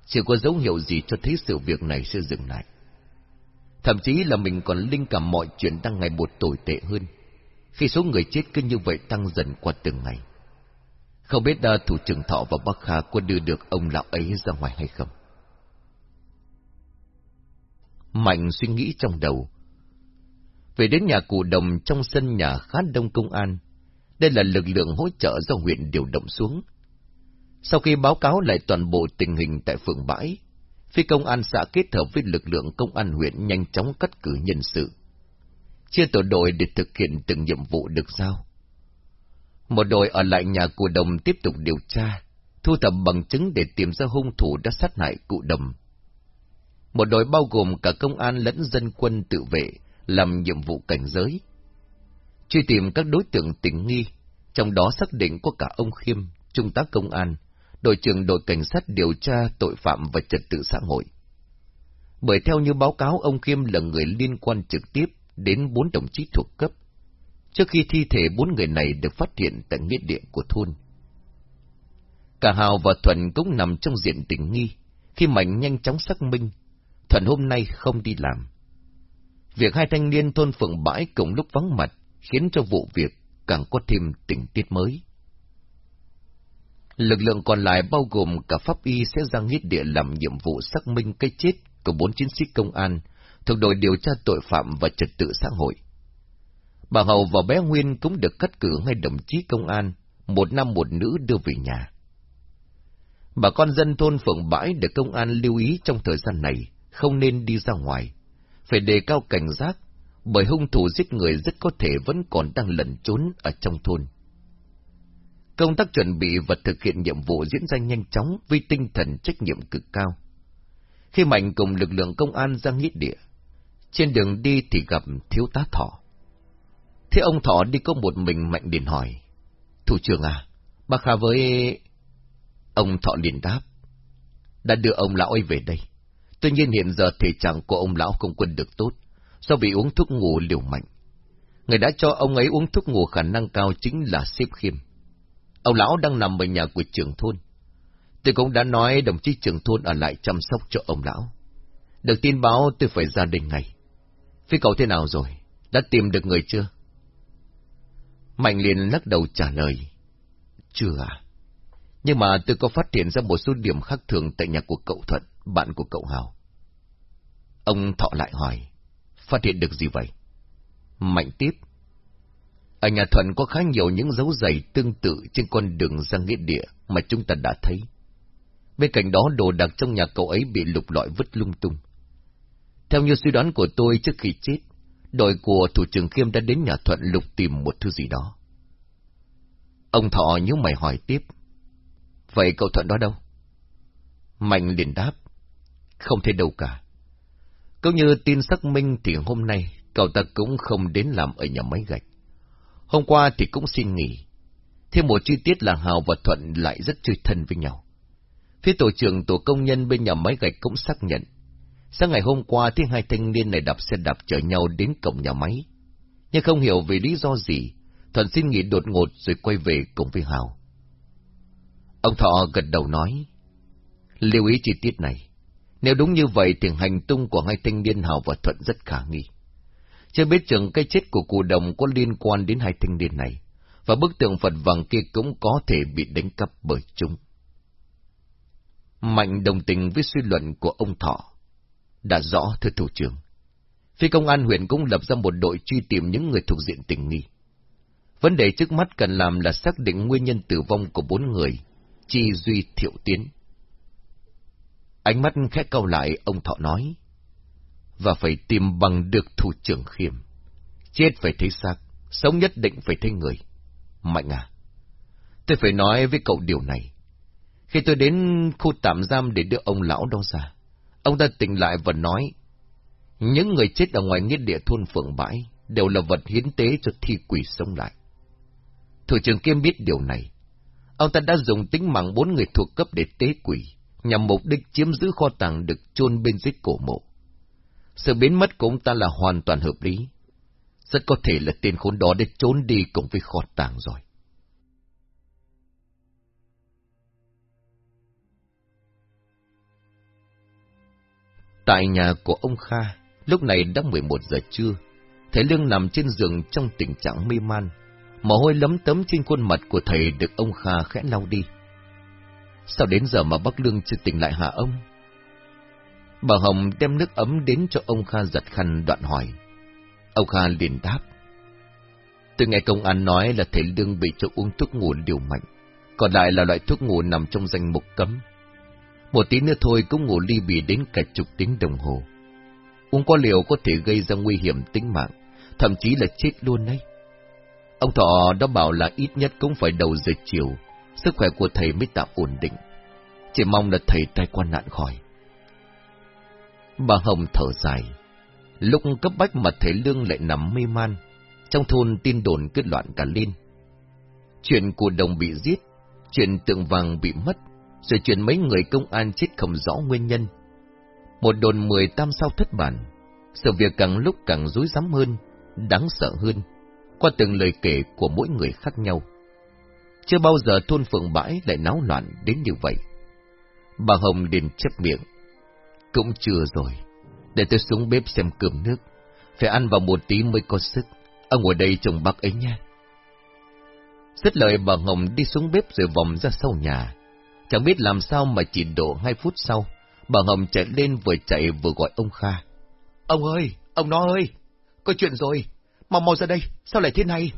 Chưa có dấu hiệu gì cho thấy sự việc này sẽ dừng lại. Thậm chí là mình còn linh cảm mọi chuyện đang ngày một tồi tệ hơn, khi số người chết cứ như vậy tăng dần qua từng ngày. Không biết đa thủ trưởng thọ và Bắc Kha có đưa được ông lão ấy ra ngoài hay không? Mạnh suy nghĩ trong đầu. Về đến nhà cụ đồng trong sân nhà khá đông công an. Đây là lực lượng hỗ trợ do huyện điều động xuống. Sau khi báo cáo lại toàn bộ tình hình tại phường bãi, phi công an xã kết hợp với lực lượng công an huyện nhanh chóng cắt cử nhân sự. Chia tổ đội để thực hiện từng nhiệm vụ được giao. Một đội ở lại nhà cụ đồng tiếp tục điều tra, thu thập bằng chứng để tìm ra hung thủ đã sát hại cụ đồng. Một đội bao gồm cả công an lẫn dân quân tự vệ làm nhiệm vụ cảnh giới. Truy tìm các đối tượng tình nghi, trong đó xác định có cả ông Khiêm, trung tá công an, đội trưởng đội cảnh sát điều tra tội phạm và trật tự xã hội. Bởi theo như báo cáo ông Khiêm là người liên quan trực tiếp đến bốn đồng chí thuộc cấp, trước khi thi thể bốn người này được phát hiện tại nghĩa địa của thôn. Cả Hào và Thuận cũng nằm trong diện tình nghi, khi Mạnh nhanh chóng xác minh, Thuận hôm nay không đi làm. Việc hai thanh niên thôn phượng bãi cùng lúc vắng mặt khiến cho vụ việc càng có thêm tình tiết mới. Lực lượng còn lại bao gồm cả pháp y sẽ ra nghĩa địa làm nhiệm vụ xác minh cái chết của bốn chiến sĩ công an thuộc đội điều tra tội phạm và trật tự xã hội. Bà Hậu và bé Nguyên cũng được cắt cử ngay đồng chí công an, một nam một nữ đưa về nhà. Bà con dân thôn Phượng Bãi được công an lưu ý trong thời gian này, không nên đi ra ngoài, phải đề cao cảnh giác, bởi hung thủ giết người rất có thể vẫn còn đang lẩn trốn ở trong thôn. Công tác chuẩn bị và thực hiện nhiệm vụ diễn ra nhanh chóng với tinh thần trách nhiệm cực cao. Khi Mạnh cùng lực lượng công an ra nghĩa địa, trên đường đi thì gặp thiếu tá Thọ. Thế ông Thọ đi có một mình Mạnh liền hỏi, Thủ trưởng à, bác Kha với... Ông Thọ liền đáp, đã đưa ông lão ấy về đây. Tuy nhiên hiện giờ thể trạng của ông lão không quân được tốt, do bị uống thuốc ngủ liều mạnh. Người đã cho ông ấy uống thuốc ngủ khả năng cao chính là xếp khiêm. Ông lão đang nằm ở nhà của trưởng thôn. Tôi cũng đã nói đồng chí trưởng thôn ở lại chăm sóc cho ông lão. Được tin báo tôi phải ra đình ngay. Phía cậu thế nào rồi? Đã tìm được người chưa? Mạnh liền lắc đầu trả lời. Chưa à? Nhưng mà tôi có phát hiện ra một số điểm khác thường tại nhà của cậu Thuận, bạn của cậu Hào. Ông Thọ lại hỏi, phát hiện được gì vậy? Mạnh tiếp. Ở nhà Thuận có khá nhiều những dấu giày tương tự trên con đường ra nghĩa địa mà chúng ta đã thấy. Bên cạnh đó đồ đạc trong nhà cậu ấy bị lục lọi vứt lung tung. Theo như suy đoán của tôi trước khi chết, đội của thủ trưởng Khiêm đã đến nhà Thuận lục tìm một thứ gì đó. Ông Thọ nhớ mày hỏi tiếp. Vậy cậu Thuận đó đâu? Mạnh liền đáp. Không thấy đâu cả. Câu như tin xác minh thì hôm nay cậu ta cũng không đến làm ở nhà máy gạch. Hôm qua thì cũng xin nghỉ. Thêm một chi tiết là Hào và Thuận lại rất chơi thân với nhau. Phía tổ trưởng tổ công nhân bên nhà máy gạch cũng xác nhận. Sáng ngày hôm qua thì hai thanh niên này đạp xe đạp chở nhau đến cổng nhà máy. Nhưng không hiểu vì lý do gì, Thuận xin nghỉ đột ngột rồi quay về cùng với Hào. Ông Thọ gật đầu nói, lưu ý chi tiết này. Nếu đúng như vậy thì hành tung của hai thanh niên Hào và Thuận rất khả nghi. Chưa biết chừng cái chết của cụ đồng có liên quan đến hai thanh niên này, và bức tượng Phật vàng kia cũng có thể bị đánh cắp bởi chúng. Mạnh đồng tình với suy luận của ông Thọ. Đã rõ thưa thủ trưởng. Phi công an huyện cũng lập ra một đội truy tìm những người thuộc diện tình nghi. Vấn đề trước mắt cần làm là xác định nguyên nhân tử vong của bốn người, Chi Duy Thiệu Tiến. Ánh mắt khẽ câu lại, ông Thọ nói, và phải tìm bằng được thủ trưởng khiêm. Chết phải thấy xác, sống nhất định phải thấy người. Mạnh à, tôi phải nói với cậu điều này. Khi tôi đến khu tạm giam để đưa ông lão đó ra, ông ta tỉnh lại và nói, những người chết ở ngoài nghĩa địa thôn phượng bãi đều là vật hiến tế cho thi quỷ sống lại. Thủ trưởng Kiêm biết điều này. Ông ta đã dùng tính mạng bốn người thuộc cấp để tế quỷ, nhằm mục đích chiếm giữ kho tàng được chôn bên dưới cổ mộ. Sự biến mất của ông ta là hoàn toàn hợp lý. Rất có thể là tên khốn đó để trốn đi cùng với kho tàng rồi. Tại nhà của ông Kha, lúc này đã 11 giờ trưa, Thầy Lương nằm trên giường trong tình trạng mê man, mồ hôi lấm tấm trên khuôn mặt của thầy được ông Kha khẽ lau đi. Sao đến giờ mà bác Lương chưa tỉnh lại hả ông? Bà Hồng đem nước ấm đến cho ông Kha giật khăn đoạn hỏi. Ông Kha liền đáp. Tôi nghe công an nói là thầy Lương bị cho uống thuốc ngủ liều mạnh, còn lại là loại thuốc ngủ nằm trong danh mục cấm. Một tí nữa thôi cũng ngủ ly bì đến cả chục tiếng đồng hồ. Uống quá liều có thể gây ra nguy hiểm tính mạng, thậm chí là chết luôn đấy. Ông Thọ đã bảo là ít nhất cũng phải đầu giờ chiều, sức khỏe của thầy mới tạm ổn định. Chỉ mong là thầy tai qua nạn khỏi. Bà Hồng thở dài. Lúc cấp bách mà thầy Lương lại nằm mê man, trong thôn tin đồn kết loạn cả lên. Chuyện của đồng bị giết, chuyện tượng vàng bị mất, rồi chuyện mấy người công an chết không rõ nguyên nhân. Một đồn mười tam sao thất bản, sự việc càng lúc càng rối rắm hơn, đáng sợ hơn, qua từng lời kể của mỗi người khác nhau. Chưa bao giờ thôn phượng bãi lại náo loạn đến như vậy. Bà Hồng liền chấp miệng. Cũng chưa rồi, để tôi xuống bếp xem cơm nước, phải ăn vào một tí mới có sức. Ông ngồi đây chồng bác ấy nha. xích lời bà Hồng đi xuống bếp rồi vòng ra sau nhà. Chẳng biết làm sao mà chỉ độ hai phút sau, bà Hồng chạy lên vừa chạy vừa gọi ông Kha. Ông ơi, ông nó ơi, có chuyện rồi, mau mau ra đây, sao lại thế này?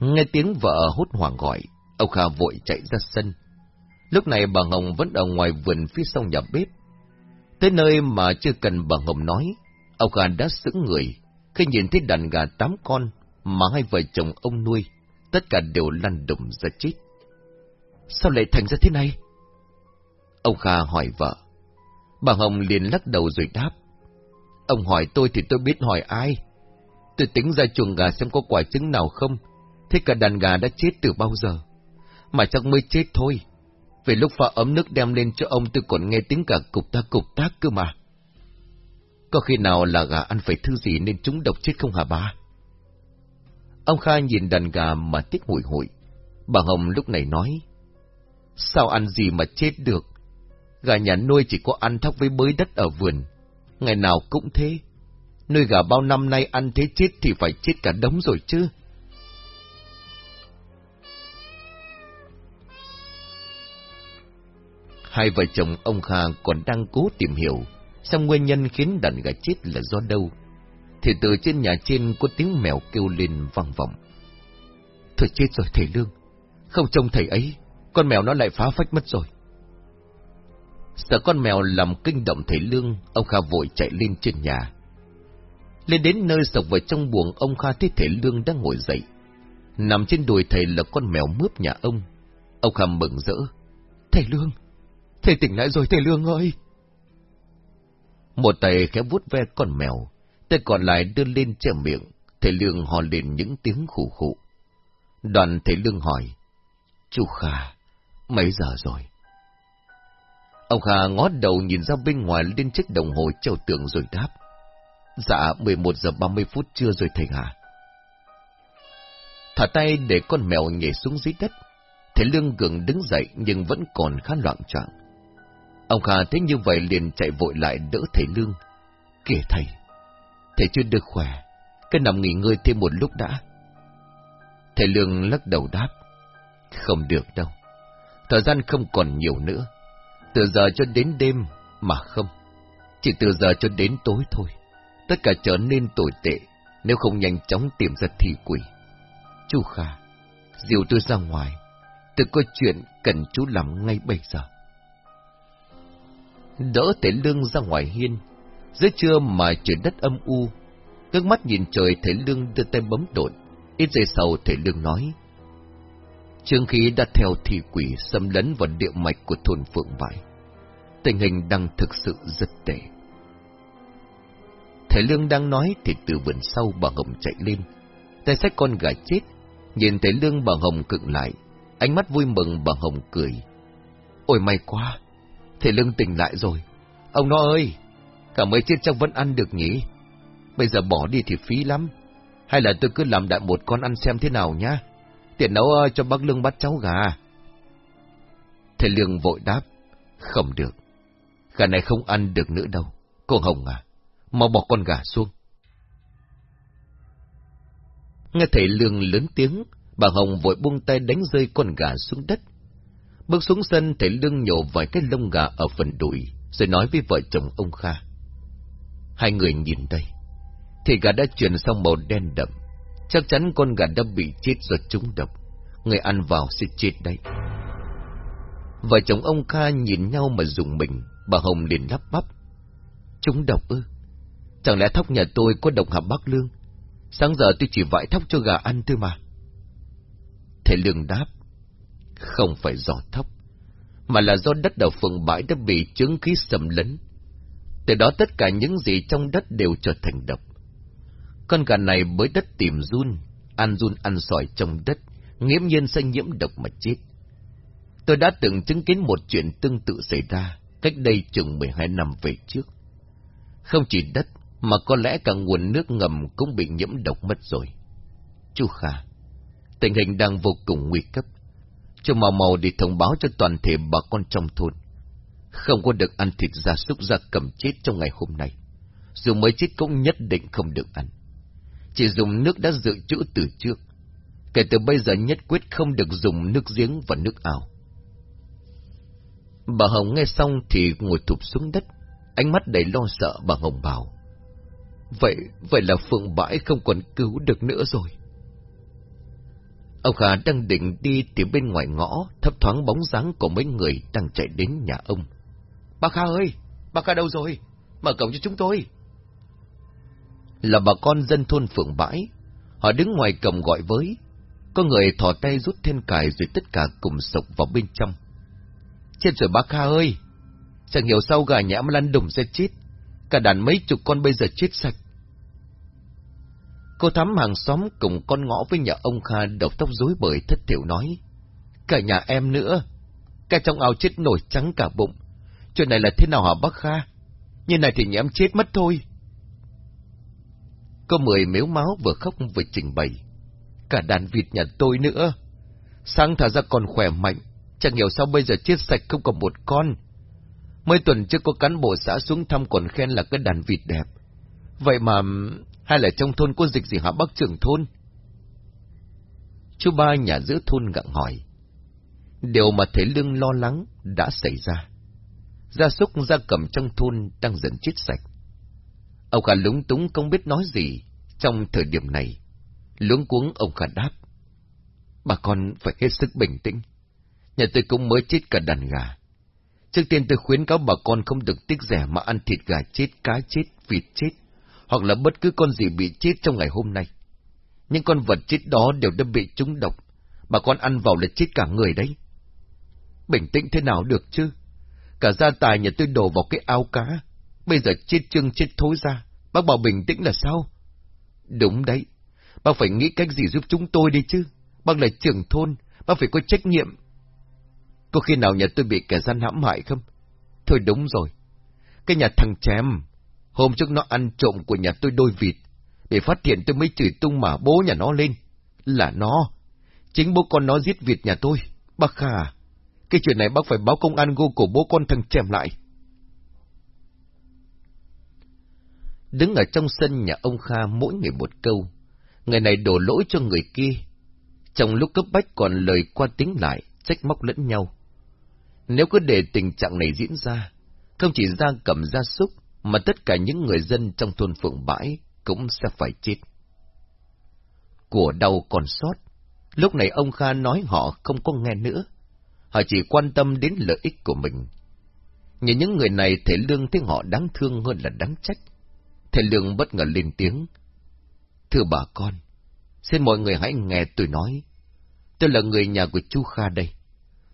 Nghe tiếng vợ hốt hoảng gọi, ông Kha vội chạy ra sân. Lúc này bà Hồng vẫn ở ngoài vườn phía sau nhà bếp. Tới nơi mà chưa cần bà Hồng nói, ông Kha đã sững người, khi nhìn thấy đàn gà tám con mà hai vợ chồng ông nuôi, tất cả đều lăn đùng ra chết. Sao lại thành ra thế này? Ông Kha hỏi vợ. Bà Hồng liền lắc đầu rồi đáp. Ông hỏi tôi thì tôi biết hỏi ai. Tôi tính ra chuồng gà xem có quả trứng nào không. Thế cả đàn gà đã chết từ bao giờ. Mà chắc mới chết thôi. Về lúc pha ấm nước đem lên cho ông tôi còn nghe tiếng cả cục ta cục tác cơ mà. Có khi nào là gà ăn phải thứ gì nên chúng độc chết không hả bà? Ông Kha nhìn đàn gà mà tiếc hụi hụi. Bà Hồng lúc này nói. Sao ăn gì mà chết được? Gà nhà nuôi chỉ có ăn thóc với bới đất ở vườn. Ngày nào cũng thế. Nuôi gà bao năm nay ăn thế chết thì phải chết cả đống rồi chứ. Hai vợ chồng ông Kha còn đang cố tìm hiểu xem nguyên nhân khiến đàn gà chết là do đâu. Thì từ trên nhà trên có tiếng mèo kêu lên vang vọng. Thôi chết rồi thầy Lương, không trông thầy ấy, con mèo nó lại phá phách mất rồi. Sợ con mèo làm kinh động thầy Lương, ông Kha vội chạy lên trên nhà. Lên đến nơi sộc vào trong buồng ông Kha thấy thầy Lương đang ngồi dậy. Nằm trên đùi thầy là con mèo mướp nhà ông. Ông Kha mừng rỡ. Thầy Lương! Thầy tỉnh lại rồi thầy Lương ơi! Một tay khẽ vuốt ve con mèo, tay còn lại đưa lên che miệng, thầy Lương hò lên những tiếng khủ khụ. Đoàn thầy Lương hỏi, Chú Kha, mấy giờ rồi? Ông Kha ngó đầu nhìn ra bên ngoài lên chiếc đồng hồ treo tường rồi đáp. Dạ, 11 giờ 30 phút trưa rồi thầy hả? Thả tay để con mèo nhảy xuống dưới đất. Thầy Lương gượng đứng dậy nhưng vẫn còn khá loạn trạng. Ông Kha thấy như vậy liền chạy vội lại đỡ thầy Lương. Kể thầy, thầy chưa được khỏe, cứ nằm nghỉ ngơi thêm một lúc đã. Thầy Lương lắc đầu đáp. Không được đâu. Thời gian không còn nhiều nữa. Từ giờ cho đến đêm mà không. Chỉ từ giờ cho đến tối thôi. Tất cả trở nên tồi tệ nếu không nhanh chóng tìm ra thị quỷ. Chú Kha, dìu tôi ra ngoài. Tôi có chuyện cần chú làm ngay bây giờ. Đỡ Thể Lương ra ngoài hiên. Dưới trưa mà trời đất âm u. Ngước mắt nhìn trời Thể Lương đưa tay bấm đột. Ít giây sau Thể Lương nói. Trương khí đã theo thị quỷ xâm lấn vào địa mạch của thôn Phượng Vải. Tình hình đang thực sự rất tệ. Thầy Lương đang nói thì từ vườn sau bà Hồng chạy lên. Tay sách con gà chết. Nhìn thấy Lương bà Hồng cựng lại. Ánh mắt vui mừng bà Hồng cười. Ôi, may quá. Thầy Lương tỉnh lại rồi. Ông nó ơi. Cả mấy chết trong vẫn ăn được nhỉ. Bây giờ bỏ đi thì phí lắm. Hay là tôi cứ làm đại một con ăn xem thế nào nhá. Tiện nấu ờ, cho bác Lương bắt cháu gà. Thầy Lương vội đáp. Không được. Gà này không ăn được nữa đâu. Cô Hồng à, mau bỏ con gà xuống. Nghe thầy Lương lớn tiếng, bà Hồng vội buông tay đánh rơi con gà xuống đất. Bước xuống sân, thầy Lương nhổ vài cái lông gà ở phần đùi, rồi nói với vợ chồng ông Kha. Hai người nhìn đây, thì gà đã chuyển sang màu đen đậm. Chắc chắn con gà đã bị chết do trúng độc. Người ăn vào sẽ chết đấy. Vợ chồng ông Kha nhìn nhau mà dùng mình, bà Hồng liền lắp bắp. Trúng độc ư? Chẳng lẽ thóc nhà tôi có độc hả bác Lương? Sáng giờ tôi chỉ vải thóc cho gà ăn thôi mà. Thầy Lương đáp. Không phải do thóc, mà là do đất đầu phường bãi đã bị chứng khí xâm lấn. Từ đó tất cả những gì trong đất đều trở thành độc. Con gà này bới đất tìm run, ăn run ăn sỏi trong đất, nghiễm nhiên sẽ nhiễm độc mà chết. Tôi đã từng chứng kiến một chuyện tương tự xảy ra, cách đây chừng 12 năm về trước. Không chỉ đất, mà có lẽ cả nguồn nước ngầm cũng bị nhiễm độc mất rồi. Chú Kha, tình hình đang vô cùng nguy cấp. Chú Màu Màu đi thông báo cho toàn thể bà con trong thôn. Không có được ăn thịt gia súc gia cầm chết trong ngày hôm nay. Dù mới chết cũng nhất định không được ăn. Chỉ dùng nước đã dự trữ từ trước. Kể từ bây giờ nhất quyết không được dùng nước giếng và nước ảo. Bà Hồng nghe xong thì ngồi thụp xuống đất, ánh mắt đầy lo sợ bà Hồng bảo. Vậy, vậy là phượng bãi không còn cứu được nữa rồi. Ông Khả đang định đi thì bên ngoài ngõ, thấp thoáng bóng dáng của mấy người đang chạy đến nhà ông. Bà Kha ơi, bà Kha đâu rồi? Mở cổng cho chúng tôi. Là bà con dân thôn Phượng Bãi, họ đứng ngoài cổng gọi với. Có người thò tay rút then cài rồi tất cả cùng sộc vào bên trong. Chết rồi bác Kha ơi! Chẳng hiểu sao gà nhã lăn đùng sẽ chết. Cả đàn mấy chục con bây giờ chết sạch. Cô thắm hàng xóm cùng con ngõ với nhà ông Kha đầu tóc rối bời thất thiểu nói. Cả nhà em nữa. Cả trong áo chết nổi trắng cả bụng. Chuyện này là thế nào hả bác Kha? Như này thì nhà em chết mất thôi. Cô Mười mếu máu vừa khóc vừa trình bày. Cả đàn vịt nhà tôi nữa. Sáng thả ra còn khỏe mạnh. Chẳng hiểu sao bây giờ chết sạch không còn một con. Mấy tuần trước có cán bộ xã xuống thăm còn khen là cái đàn vịt đẹp. Vậy mà hay là trong thôn có dịch gì hả bác trưởng thôn? Chú ba nhà giữ thôn gặng hỏi. Điều mà thấy lương lo lắng đã xảy ra. Gia súc gia cầm trong thôn đang dần chết sạch. Ông Khả lúng túng không biết nói gì trong thời điểm này. Luống cuống ông Khả đáp. Bà con phải hết sức bình tĩnh. Nhà tôi cũng mới chết cả đàn gà. Trước tiên tôi khuyến cáo bà con không được tiếc rẻ mà ăn thịt gà chết, cá chết, vịt chết hoặc là bất cứ con gì bị chết trong ngày hôm nay. Những con vật chết đó đều đã bị trúng độc, bà con ăn vào là chết cả người đấy. Bình tĩnh thế nào được chứ? Cả gia tài nhà tôi đổ vào cái ao cá, bây giờ chết chưng chết thối ra, bác bảo bình tĩnh là sao? Đúng đấy, bác phải nghĩ cách gì giúp chúng tôi đi chứ, bác là trưởng thôn, bác phải có trách nhiệm. Có khi nào nhà tôi bị kẻ gian hãm hại không? Thôi đúng rồi, cái nhà thằng chém Hôm trước nó ăn trộm của nhà tôi đôi vịt. Để phát hiện tôi mới chửi tung mà bố nhà nó lên. Là nó. Chính bố con nó giết vịt nhà tôi. Bác Kha à, Cái chuyện này bác phải báo công an gô của bố con thằng chèm lại. Đứng ở trong sân nhà ông Kha mỗi ngày một câu. Người này đổ lỗi cho người kia. Trong lúc cấp bách còn lời qua tính lại, trách móc lẫn nhau. Nếu cứ để tình trạng này diễn ra, không chỉ ra cầm gia súc, mà tất cả những người dân trong thôn Phượng Bãi cũng sẽ phải chết. Của đau còn sót, lúc này ông Kha nói họ không có nghe nữa, họ chỉ quan tâm đến lợi ích của mình. Nhìn những người này thể lương thấy họ đáng thương hơn là đáng trách. Thầy lương bất ngờ lên tiếng. Thưa bà con, xin mọi người hãy nghe tôi nói. Tôi là người nhà của chú Kha đây.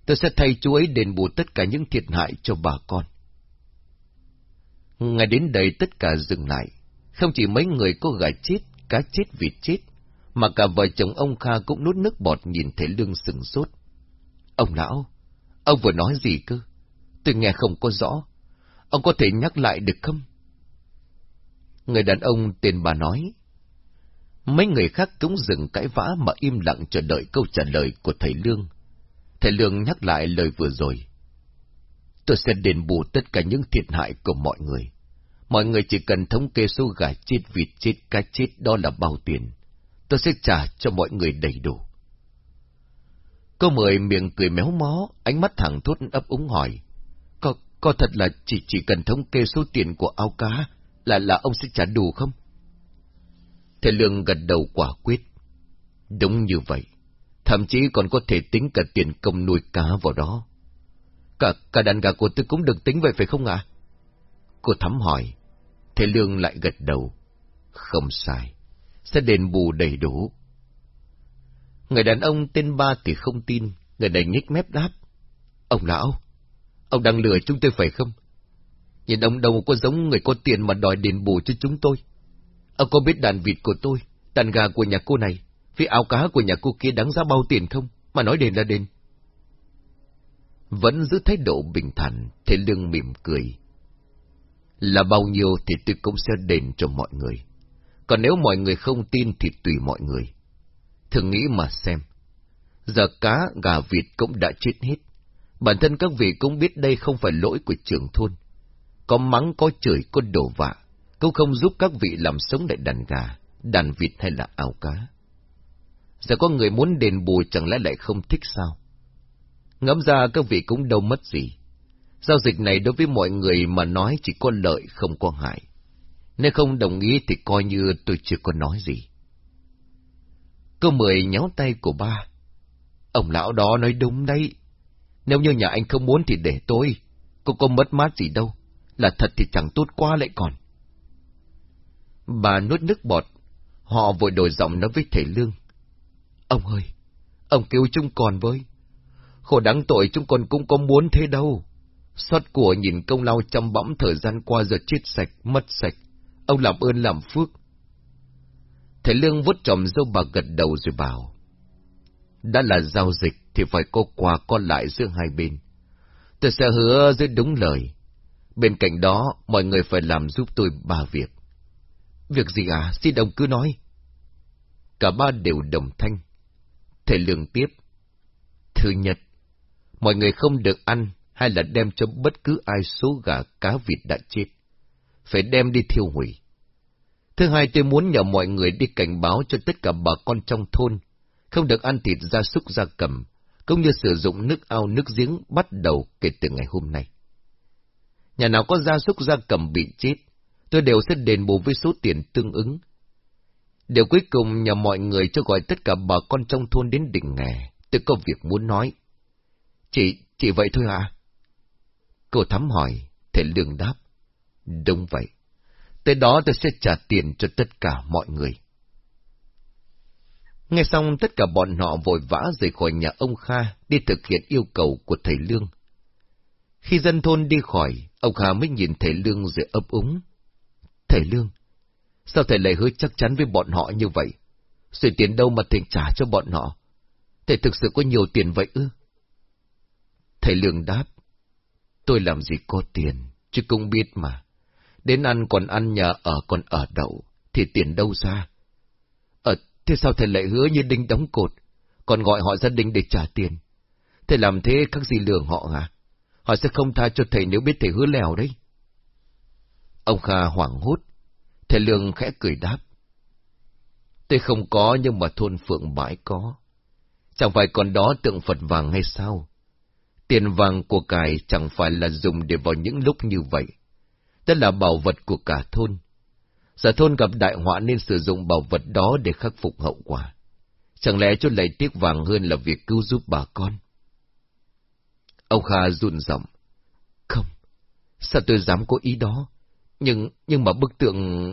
Tôi sẽ thay chú ấy đền bù tất cả những thiệt hại cho bà con. Ngày đến đây tất cả dừng lại. Không chỉ mấy người có gà chết, cá chết, vịt chết, mà cả vợ chồng ông Kha cũng nuốt nước bọt nhìn thấy lương sừng sốt. Ông lão, ông vừa nói gì cơ? Tôi nghe không có rõ. Ông có thể nhắc lại được không? Người đàn ông tên bà nói. Mấy người khác cũng dừng cãi vã mà im lặng chờ đợi câu trả lời của thầy Lương. Thầy Lương nhắc lại lời vừa rồi. Tôi sẽ đền bù tất cả những thiệt hại của mọi người. Mọi người chỉ cần thống kê số gà chết, vịt chết, cá chết đó là bao tiền. Tôi sẽ trả cho mọi người đầy đủ. Cô mời miệng cười méo mó, ánh mắt thẳng thốt ấp úng hỏi. Có, có thật là chỉ chỉ cần thống kê số tiền của ao cá là là ông sẽ trả đủ không? Thầy Lương gật đầu quả quyết. Đúng như vậy. Thậm chí còn có thể tính cả tiền công nuôi cá vào đó. Cả, cả đàn gà của tôi cũng được tính vậy phải không ạ? Cô thắm hỏi. Thầy Lương lại gật đầu. Không sai. Sẽ đền bù đầy đủ. Người đàn ông tên ba thì không tin. Người này nhếch mép đáp. Ông lão, ông đang lừa chúng tôi phải không? Nhìn ông đâu có giống người có tiền mà đòi đền bù cho chúng tôi. Ông có biết đàn vịt của tôi, đàn gà của nhà cô này, phía áo cá của nhà cô kia đáng giá bao tiền không? Mà nói đền là đền. Vẫn giữ thái độ bình thản, thế lương mỉm cười. Là bao nhiêu thì tôi cũng sẽ đền cho mọi người. Còn nếu mọi người không tin thì tùy mọi người. Thử nghĩ mà xem. Giờ cá, gà, vịt cũng đã chết hết. Bản thân các vị cũng biết đây không phải lỗi của trưởng thôn. Có mắng, có chửi, có đổ vạ, cũng không giúp các vị làm sống lại đàn gà, đàn vịt hay là ao cá. Giờ có người muốn đền bù chẳng lẽ lại không thích sao? Ngẫm ra các vị cũng đâu mất gì. Giao dịch này đối với mọi người mà nói chỉ có lợi không có hại. Nếu không đồng ý thì coi như tôi chưa có nói gì. Cô mười nhéo tay của ba. Ông lão đó nói đúng đấy. Nếu như nhà anh không muốn thì để tôi. Cô có mất mát gì đâu. Là thật thì chẳng tốt quá lại còn. Bà nuốt nước bọt. Họ vội đổi giọng nói với thầy Lương. Ông ơi, ông cứu chúng con với. Khổ đáng tội chúng con cũng có muốn thế đâu. Xót của nhìn công lao chăm bõm thời gian qua giờ chết sạch, mất sạch. Ông làm ơn làm phước. Thầy Lương vuốt tròm dâu bà gật đầu rồi bảo. Đã là giao dịch thì phải có quà con lại giữa hai bên. Tôi sẽ hứa giữ đúng lời. Bên cạnh đó, mọi người phải làm giúp tôi ba việc. Việc gì à? Xin ông cứ nói. Cả ba đều đồng thanh. Thầy lường tiếp. Thứ nhất, mọi người không được ăn hay là đem cho bất cứ ai số gà cá vịt đã chết. Phải đem đi thiêu hủy. Thứ hai, tôi muốn nhờ mọi người đi cảnh báo cho tất cả bà con trong thôn, không được ăn thịt gia súc gia cầm, cũng như sử dụng nước ao nước giếng bắt đầu kể từ ngày hôm nay. Nhà nào có gia súc gia cầm bị chết, tôi đều sẽ đền bù với số tiền tương ứng. Điều cuối cùng nhờ mọi người cho gọi tất cả bà con trong thôn đến đỉnh nghề, tôi có việc muốn nói. Chị, chị vậy thôi à? Cô thắm hỏi, thầy lương đáp. Đúng vậy. Tới đó tôi sẽ trả tiền cho tất cả mọi người. Nghe xong tất cả bọn họ vội vã rời khỏi nhà ông Kha đi thực hiện yêu cầu của thầy Lương. Khi dân thôn đi khỏi, ông hà mới nhìn thầy Lương rồi ấp úng. Thầy Lương, sao thầy lại hứa chắc chắn với bọn họ như vậy? Rồi tiền đâu mà thầy trả cho bọn họ? Thầy thực sự có nhiều tiền vậy ư? Thầy Lương đáp, tôi làm gì có tiền, chứ cũng biết mà. Đến ăn còn ăn nhà ở còn ở đậu, thì tiền đâu ra? Ờ, thế sao thầy lại hứa như đinh đóng cột, còn gọi họ gia đình để trả tiền? Thầy làm thế các gì lường họ hả? Họ sẽ không tha cho thầy nếu biết thầy hứa lèo đấy. Ông Kha hoảng hốt, thầy Lương khẽ cười đáp. Tôi không có nhưng mà thôn Phượng Bãi có. Chẳng phải còn đó tượng Phật vàng hay sao? Tiền vàng của cải chẳng phải là dùng để vào những lúc như vậy. Đó là bảo vật của cả thôn. Giờ thôn gặp đại họa nên sử dụng bảo vật đó để khắc phục hậu quả. Chẳng lẽ chút lấy tiếc vàng hơn là việc cứu giúp bà con? Ông Kha run giọng. Không, sao tôi dám có ý đó? Nhưng, nhưng mà bức tượng...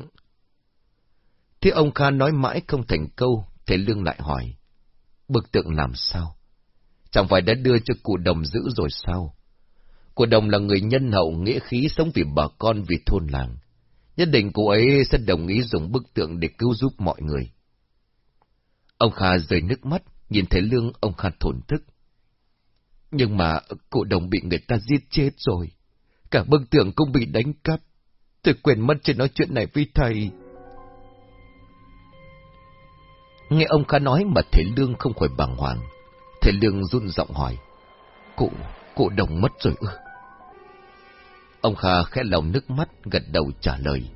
Thế ông Kha nói mãi không thành câu, thầy Lương lại hỏi. Bức tượng làm sao? Chẳng phải đã đưa cho cụ đồng giữ rồi sao? Cụ đồng là người nhân hậu nghĩa khí sống vì bà con vì thôn làng. Nhất định cụ ấy sẽ đồng ý dùng bức tượng để cứu giúp mọi người. Ông Kha rơi nước mắt, nhìn thấy Lương ông Kha thổn thức. Nhưng mà cụ đồng bị người ta giết chết rồi. Cả bức tượng cũng bị đánh cắp. Tôi quên mất chưa nói chuyện này với thầy. Nghe ông Kha nói mà thầy Lương không khỏi bàng hoàng. Thầy Lương run giọng hỏi. Cụ, cụ đồng mất rồi ư? Ông Kha khẽ lòng nước mắt gật đầu trả lời.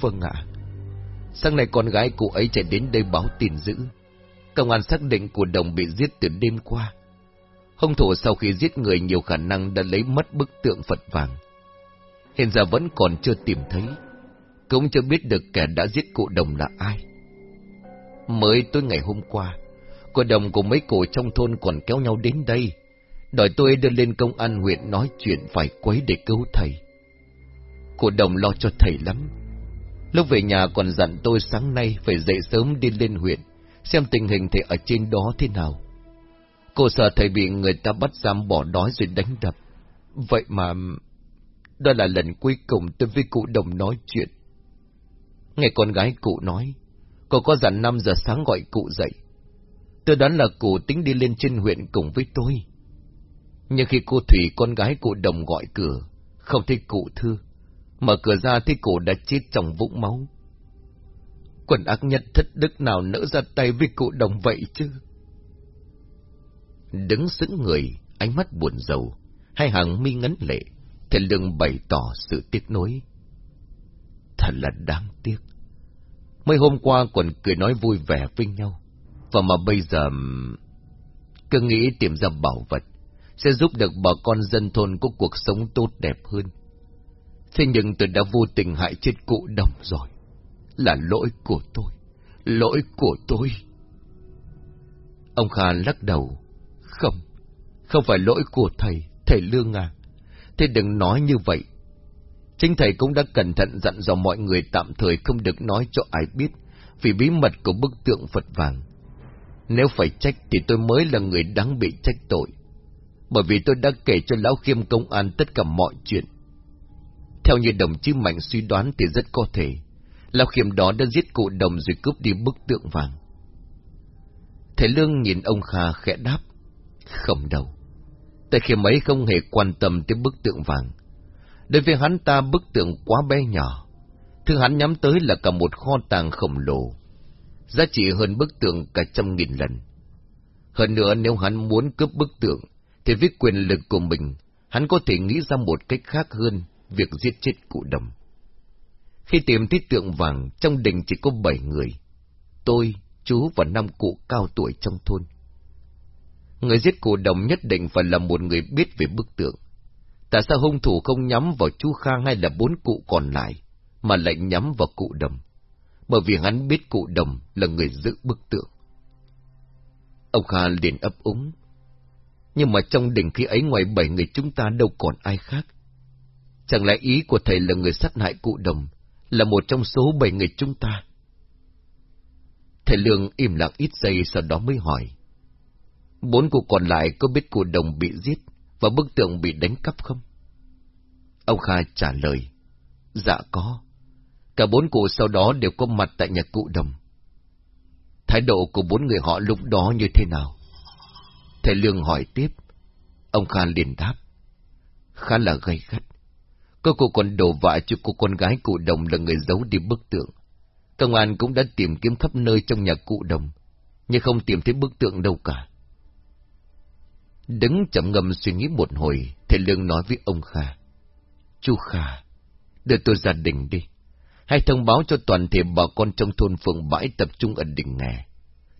Vâng ạ. Sáng nay con gái cụ ấy chạy đến đây báo tin dữ. Công an xác định cụ đồng bị giết từ đêm qua. Hung thủ sau khi giết người nhiều khả năng đã lấy mất bức tượng Phật vàng. Hiện giờ vẫn còn chưa tìm thấy. Cũng chưa biết được kẻ đã giết cụ đồng là ai. Mới tối ngày hôm qua, cụ đồng cùng mấy cụ trong thôn còn kéo nhau đến đây. Đòi tôi đưa lên công an huyện nói chuyện phải quấy để cứu thầy. Cụ đồng lo cho thầy lắm. Lúc về nhà còn dặn tôi sáng nay phải dậy sớm đi lên huyện, xem tình hình thầy ở trên đó thế nào. Cô sợ thầy bị người ta bắt giam bỏ đói rồi đánh đập. Vậy mà... Đó là lần cuối cùng tôi với cụ đồng nói chuyện. Nghe con gái cụ nói, cô có dặn 5 giờ sáng gọi cụ dậy. Tôi đoán là cụ tính đi lên trên huyện cùng với tôi. Nhưng khi cô Thủy con gái cụ đồng gọi cửa, không thấy cụ thư. Mở cửa ra thấy cụ đã chết trong vũng máu. Quần ác nhất thất đức nào nỡ ra tay với cụ đồng vậy chứ? Đứng sững người, ánh mắt buồn rầu, hai hàng mi ngấn lệ, thể đường bày tỏ sự tiếc nuối. Thật là đáng tiếc. Mấy hôm qua còn cười nói vui vẻ với nhau, và mà bây giờ... Cứ nghĩ tìm ra bảo vật, sẽ giúp được bà con dân thôn có cuộc sống tốt đẹp hơn. Thế nhưng tôi đã vô tình hại chết cụ đồng rồi. Là lỗi của tôi. Lỗi của tôi. Ông Kha lắc đầu. Không, không phải lỗi của thầy, thầy Lương à. Thế đừng nói như vậy. Chính thầy cũng đã cẩn thận dặn dò mọi người tạm thời không được nói cho ai biết vì bí mật của bức tượng Phật vàng. Nếu phải trách thì tôi mới là người đáng bị trách tội. Bởi vì tôi đã kể cho Lão Khiêm công an tất cả mọi chuyện. Theo như đồng chí Mạnh suy đoán thì rất có thể, Lão Khiêm đó đã giết cụ đồng rồi cướp đi bức tượng vàng. Thầy Lương nhìn ông Kha khẽ đáp. Không đâu. Tại khi mấy không hề quan tâm tới bức tượng vàng. Đối với hắn ta bức tượng quá bé nhỏ. Thứ hắn nhắm tới là cả một kho tàng khổng lồ. Giá trị hơn bức tượng cả trăm nghìn lần. Hơn nữa nếu hắn muốn cướp bức tượng, thì với quyền lực của mình, hắn có thể nghĩ ra một cách khác hơn việc giết chết cụ đồng. Khi tìm thấy tượng vàng, trong đình chỉ có bảy người. Tôi, chú và năm cụ cao tuổi trong thôn. Người giết cụ đồng nhất định phải là một người biết về bức tượng. Tại sao hung thủ không nhắm vào chú Khang hay là bốn cụ còn lại, mà lại nhắm vào cụ đồng? Bởi vì hắn biết cụ đồng là người giữ bức tượng. Ông Kha liền ấp úng. Nhưng mà trong đỉnh khi ấy ngoài bảy người chúng ta đâu còn ai khác. Chẳng lẽ ý của thầy là người sát hại cụ đồng, là một trong số bảy người chúng ta? Thầy Lương im lặng ít giây sau đó mới hỏi. Bốn cụ còn lại có biết cụ đồng bị giết và bức tượng bị đánh cắp không? Ông Kha trả lời. Dạ có. Cả bốn cụ sau đó đều có mặt tại nhà cụ đồng. Thái độ của bốn người họ lúc đó như thế nào? Thầy Lương hỏi tiếp. Ông Kha liền đáp. Khá là gây gắt. Có cụ còn đổ vạ cho cô con gái cụ đồng là người giấu đi bức tượng. Công an cũng đã tìm kiếm khắp nơi trong nhà cụ đồng, nhưng không tìm thấy bức tượng đâu cả. Đứng chậm ngầm suy nghĩ một hồi, thầy Lương nói với ông Kha. Chú Kha, đưa tôi ra đỉnh đi. Hãy thông báo cho toàn thể bà con trong thôn phường bãi tập trung ở đỉnh nghè.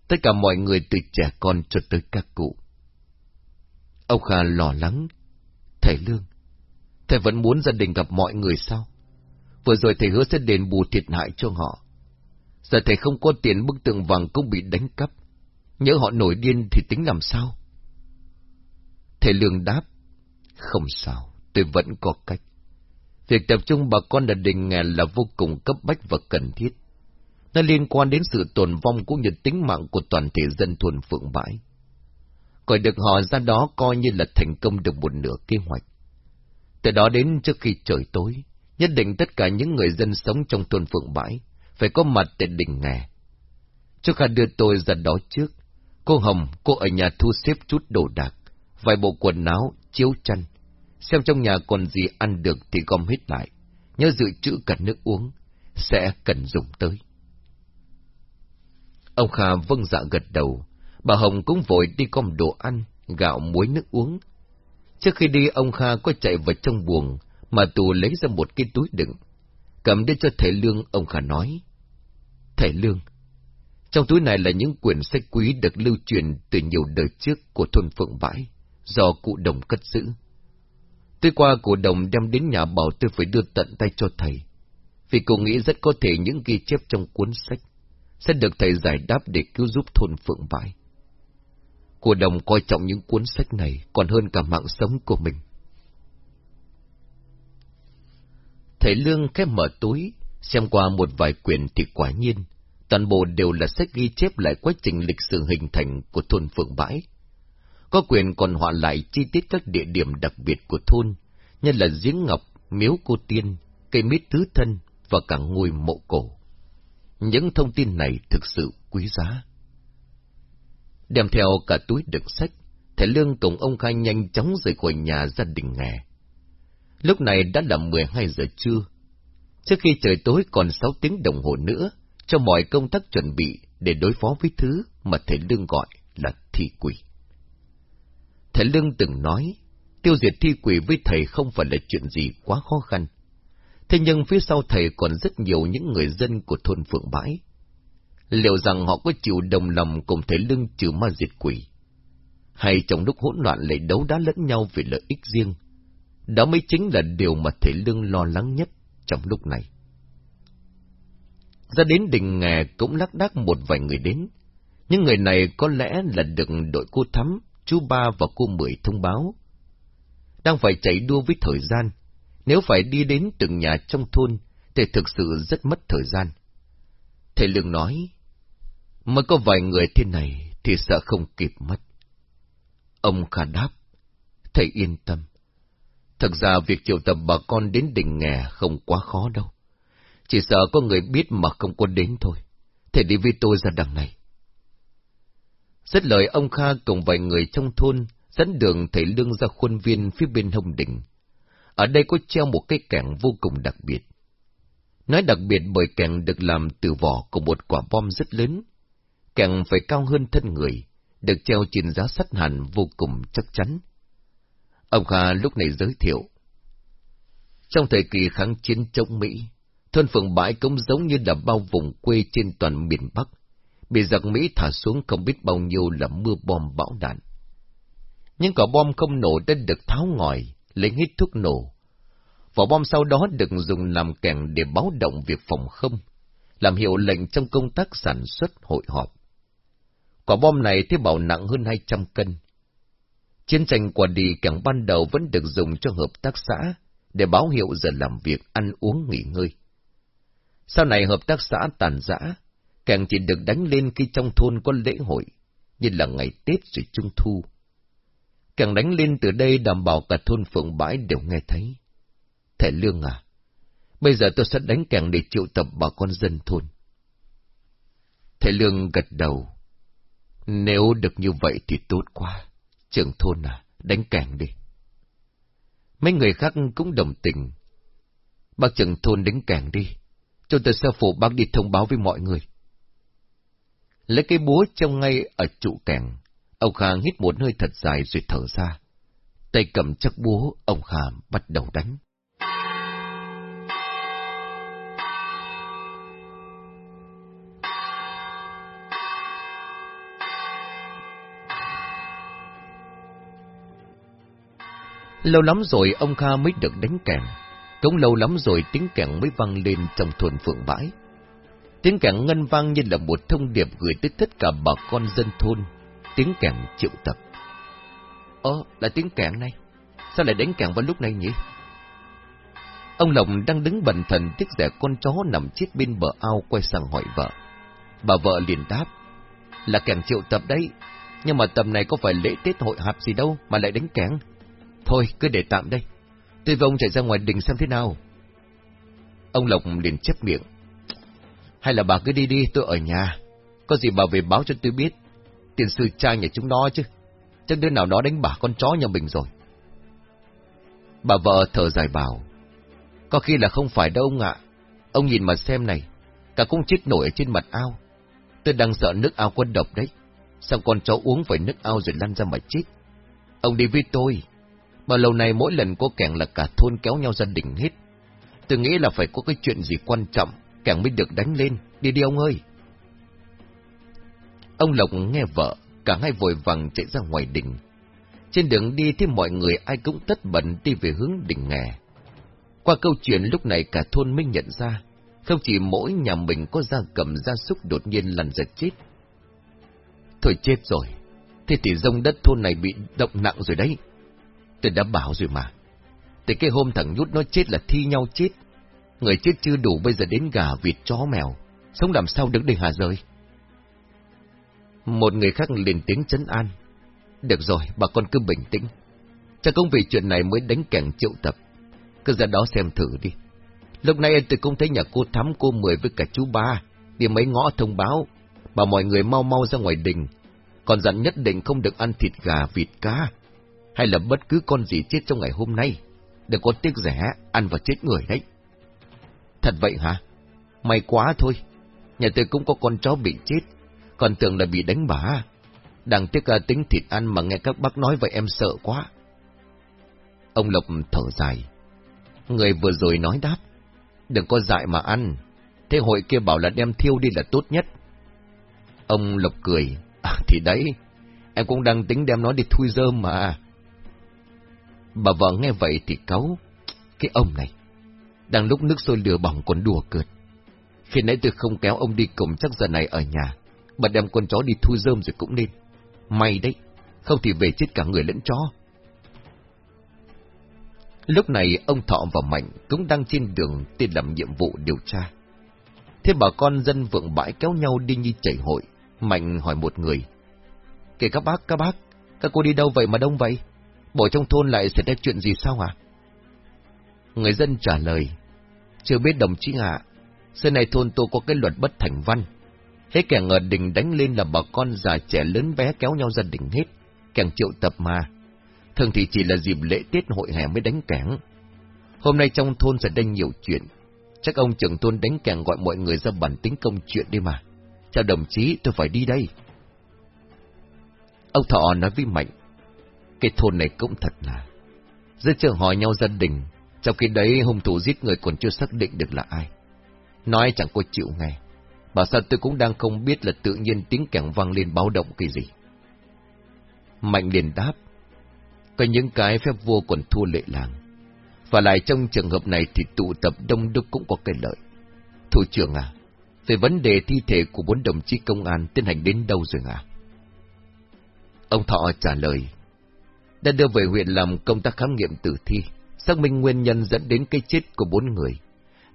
tất cả mọi người từ trẻ con cho tới các cụ. Ông Kha lo lắng. Thầy Lương, thầy vẫn muốn gia đình gặp mọi người sao? Vừa rồi thầy hứa sẽ đền bù thiệt hại cho họ. Giờ thầy không có tiền bức tượng vàng cũng bị đánh cắp. Nhớ họ nổi điên thì tính làm sao? Thầy Lương đáp. Không sao, tôi vẫn có cách. Việc tập trung bà con ở đình nghèo là vô cùng cấp bách và cần thiết. Nó liên quan đến sự tồn vong cũng như tính mạng của toàn thể dân thôn Phượng Bãi. Gọi được họ ra đó coi như là thành công được một nửa kế hoạch. Từ đó đến trước khi trời tối, nhất định tất cả những người dân sống trong thôn Phượng Bãi phải có mặt tại đình nghè. trước khi đưa tôi ra đó trước. Cô Hồng, cô ở nhà thu xếp chút đồ đạc, vài bộ quần áo, chiếu chăn. Xem trong nhà còn gì ăn được thì gom hết lại. Nhớ dự trữ cả nước uống, sẽ cần dùng tới. Ông Kha vâng dạ gật đầu, bà Hồng cũng vội đi gom đồ ăn, gạo muối nước uống. Trước khi đi ông Kha có chạy vào trong buồng, mà tù lấy ra một cái túi đựng. Cầm đi cho thầy Lương, ông Kha nói. Thầy Lương, trong túi này là những quyển sách quý được lưu truyền từ nhiều đời trước của thôn Phượng Bãi, do cụ đồng cất giữ. Tuy qua cụ đồng đem đến nhà bảo tôi phải đưa tận tay cho thầy, vì cụ nghĩ rất có thể những ghi chép trong cuốn sách sẽ được thầy giải đáp để cứu giúp thôn Phượng Bãi. Cụ đồng coi trọng những cuốn sách này còn hơn cả mạng sống của mình. Thầy Lương khép mở túi, xem qua một vài quyển thì quả nhiên, toàn bộ đều là sách ghi chép lại quá trình lịch sử hình thành của thôn Phượng Bãi. Có quyền còn họa lại chi tiết các địa điểm đặc biệt của thôn, như là giếng ngọc, miếu cô tiên, cây mít tứ thân và cả ngôi mộ cổ. Những thông tin này thực sự quý giá. Đem theo cả túi đựng sách, Thầy Lương cùng ông Khai nhanh chóng rời khỏi nhà gia đình nghè. Lúc này đã là 12 giờ trưa. Trước khi trời tối còn 6 tiếng đồng hồ nữa, cho mọi công tác chuẩn bị để đối phó với thứ mà thầy Lương gọi là thị quỷ. Thầy Lương từng nói, tiêu diệt thi quỷ với thầy không phải là chuyện gì quá khó khăn. Thế nhưng phía sau thầy còn rất nhiều những người dân của thôn Phượng Bãi. Liệu rằng họ có chịu đồng lòng cùng thầy Lương trừ ma diệt quỷ? Hay trong lúc hỗn loạn lại đấu đá lẫn nhau vì lợi ích riêng? Đó mới chính là điều mà thầy Lương lo lắng nhất trong lúc này. Ra đến đình nghè cũng lắc đắc một vài người đến. Những người này có lẽ là được đội cô Thắm, chú Ba và cô Mười thông báo. Đang phải chạy đua với thời gian. Nếu phải đi đến từng nhà trong thôn, thì thực sự rất mất thời gian. Thầy Lương nói, mới có vài người thế này thì sợ không kịp mất. Ông Kha đáp, thầy yên tâm. Thật ra việc triệu tập bà con đến đỉnh nghè không quá khó đâu. Chỉ sợ có người biết mà không có đến thôi. Thầy đi với tôi ra đằng này. Rất lời ông Kha cùng vài người trong thôn dẫn đường thầy Lương ra khuôn viên phía bên hông đỉnh. Ở đây có treo một cái kẻng vô cùng đặc biệt. Nói đặc biệt bởi kẻng được làm từ vỏ của một quả bom rất lớn. Kẻng phải cao hơn thân người, được treo trên giá sắt hẳn vô cùng chắc chắn. Ông Kha lúc này giới thiệu. Trong thời kỳ kháng chiến chống Mỹ, thôn phường bãi cũng giống như là bao vùng quê trên toàn miền Bắc, bị giặc Mỹ thả xuống không biết bao nhiêu là mưa bom bão đạn. những quả bom không nổ đã được tháo ngòi, lấy hết thuốc nổ. Vỏ bom sau đó được dùng làm kèn để báo động việc phòng không, làm hiệu lệnh trong công tác sản xuất hội họp. Quả bom này thế bảo nặng hơn 200 cân. Chiến tranh quả đi càng ban đầu vẫn được dùng cho hợp tác xã, để báo hiệu giờ làm việc, ăn uống, nghỉ ngơi. Sau này hợp tác xã tàn giã, càng chỉ được đánh lên khi trong thôn có lễ hội, như là ngày Tết rồi Trung Thu. Càng đánh lên từ đây đảm bảo cả thôn phượng bãi đều nghe thấy. Thẻ lương à, bây giờ tôi sẽ đánh càng để triệu tập bà con dân thôn. Thầy Lương gật đầu. Nếu được như vậy thì tốt quá. Trưởng thôn à, đánh càng đi. Mấy người khác cũng đồng tình. Bác trưởng thôn đánh càng đi. Chúng tôi sẽ phụ bác đi thông báo với mọi người lấy cái búa trong ngay ở trụ kèn. Ông Kha hít một hơi thật dài rồi thở ra. Tay cầm chắc búa, ông Kha bắt đầu đánh. Lâu lắm rồi ông Kha mới được đánh kèn, cũng lâu lắm rồi tiếng kèn mới vang lên trong thuần phượng bãi. Tiếng kèn ngân vang như là một thông điệp gửi tới tất cả bà con dân thôn. Tiếng kèn triệu tập. Ơ, là tiếng kèn này. Sao lại đánh kèn vào lúc này nhỉ? Ông Lộc đang đứng bần thần tiếc rẻ con chó nằm chết bên bờ ao quay sang hỏi vợ. Bà vợ liền đáp. Là kèn triệu tập đấy. Nhưng mà tầm này có phải lễ Tết hội hạp gì đâu mà lại đánh kèn. Thôi, cứ để tạm đây. Tôi với ông chạy ra ngoài đình xem thế nào. Ông Lộc liền chấp miệng. Hay là bà cứ đi đi, tôi ở nhà. Có gì bà về báo cho tôi biết. Tiền sư cha nhà chúng nó chứ. Chắc đứa nào đó đánh bà con chó nhà mình rồi. Bà vợ thở dài bảo. Có khi là không phải đâu ông ạ. Ông nhìn mà xem này. Cả cũng chết nổi ở trên mặt ao. Tôi đang sợ nước ao quân độc đấy. Sao con chó uống phải nước ao rồi lăn ra mà chết? Ông đi với tôi. mà lâu nay mỗi lần có kẻng là cả thôn kéo nhau gia đình hết. Tôi nghĩ là phải có cái chuyện gì quan trọng, càng mới được đánh lên. Đi đi ông ơi! Ông Lộc nghe vợ, cả hai vội vàng chạy ra ngoài đình. Trên đường đi thì mọi người ai cũng tất bận đi về hướng đỉnh nghè. Qua câu chuyện lúc này cả thôn mới nhận ra, không chỉ mỗi nhà mình có gia cầm gia súc đột nhiên lằn giật chết. Thôi chết rồi, thế thì rông đất thôn này bị động nặng rồi đấy. Tôi đã bảo rồi mà. Từ cái hôm thằng nhút nó chết là thi nhau chết. Người chết chưa đủ bây giờ đến gà, vịt, chó, mèo. Sống làm sao đứng đây hà rơi? Một người khác liền tiếng chấn an. Được rồi, bà con cứ bình tĩnh. Chắc công vì chuyện này mới đánh kẻng triệu tập. Cứ ra đó xem thử đi. Lúc này tôi cũng thấy nhà cô Thắm, cô Mười với cả chú Ba đi mấy ngõ thông báo, bảo mọi người mau mau ra ngoài đình. Còn dặn nhất định không được ăn thịt gà, vịt cá, hay là bất cứ con gì chết trong ngày hôm nay. Đừng có tiếc rẻ, ăn và chết người đấy. Thật vậy hả? May quá thôi. Nhà tôi cũng có con chó bị chết, còn tưởng là bị đánh bả. Đang tiếc à, tính thịt ăn mà nghe các bác nói vậy em sợ quá. Ông Lộc thở dài. Người vừa rồi nói đáp. Đừng có dại mà ăn. Thế hội kia bảo là đem thiêu đi là tốt nhất. Ông Lộc cười. À, thì đấy, em cũng đang tính đem nó đi thui dơ mà. Bà vợ nghe vậy thì cáu. Cái ông này, đang lúc nước sôi lửa bỏng còn đùa cợt. Khi nãy tôi không kéo ông đi cùng chắc giờ này ở nhà. Bà đem con chó đi thu rơm rồi cũng nên. May đấy, không thì về chết cả người lẫn chó. Lúc này ông Thọ và Mạnh cũng đang trên đường tiến làm nhiệm vụ điều tra. Thế bà con dân vượng bãi kéo nhau đi như chảy hội. Mạnh hỏi một người. Kể các bác, các bác, các cô đi đâu vậy mà đông vậy? Bỏ trong thôn lại xảy ra chuyện gì sao à? Người dân trả lời, chưa biết đồng chí ạ, xưa này thôn tôi có cái luật bất thành văn. Hết kẻ ngờ đình đánh lên là bà con già trẻ lớn bé kéo nhau gia đình hết, càng triệu tập mà. Thường thì chỉ là dịp lễ Tết hội hè mới đánh kẻng. Hôm nay trong thôn sẽ ra nhiều chuyện, chắc ông trưởng thôn đánh kẻng gọi mọi người ra bản tính công chuyện đi mà. Chào đồng chí, tôi phải đi đây. Ông Thọ nói với Mạnh, cái thôn này cũng thật là... Giữa trường hỏi nhau gia đình, trong khi đấy hung thủ giết người còn chưa xác định được là ai. Nói chẳng có chịu nghe. Bảo sao tôi cũng đang không biết là tự nhiên tiếng kẻng vang lên báo động cái gì. Mạnh liền đáp. Có những cái phép vua còn thua lệ làng. Và lại trong trường hợp này thì tụ tập đông đúc cũng có cái lợi. Thủ trưởng à, về vấn đề thi thể của bốn đồng chí công an tiến hành đến đâu rồi à? Ông Thọ trả lời đã đưa về huyện làm công tác khám nghiệm tử thi, xác minh nguyên nhân dẫn đến cái chết của bốn người,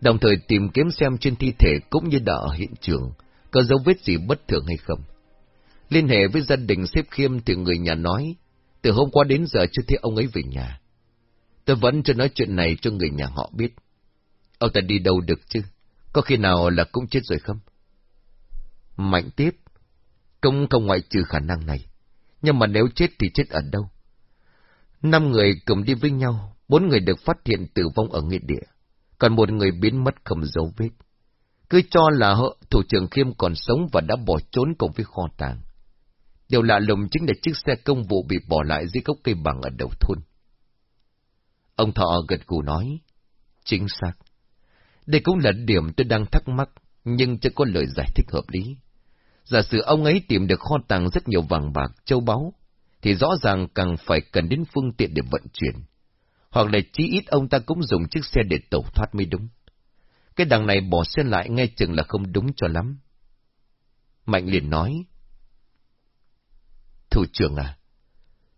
đồng thời tìm kiếm xem trên thi thể cũng như đã ở hiện trường, có dấu vết gì bất thường hay không. Liên hệ với gia đình xếp khiêm thì người nhà nói, từ hôm qua đến giờ chưa thấy ông ấy về nhà. Tôi vẫn chưa nói chuyện này cho người nhà họ biết. Ông ta đi đâu được chứ? Có khi nào là cũng chết rồi không? Mạnh tiếp. Công không ngoại trừ khả năng này. Nhưng mà nếu chết thì chết ở đâu? Năm người cùng đi với nhau, bốn người được phát hiện tử vong ở nghĩa địa, còn một người biến mất không dấu vết. Cứ cho là họ, thủ trưởng Khiêm còn sống và đã bỏ trốn cùng với kho tàng. Điều lạ lùng chính là chiếc xe công vụ bị bỏ lại dưới gốc cây bằng ở đầu thôn. Ông Thọ gật gù nói, chính xác. Đây cũng là điểm tôi đang thắc mắc, nhưng chưa có lời giải thích hợp lý. Giả sử ông ấy tìm được kho tàng rất nhiều vàng bạc, châu báu, thì rõ ràng càng phải cần đến phương tiện để vận chuyển. Hoặc là chí ít ông ta cũng dùng chiếc xe để tẩu thoát mới đúng. Cái đằng này bỏ xe lại nghe chừng là không đúng cho lắm. Mạnh liền nói. Thủ trưởng à,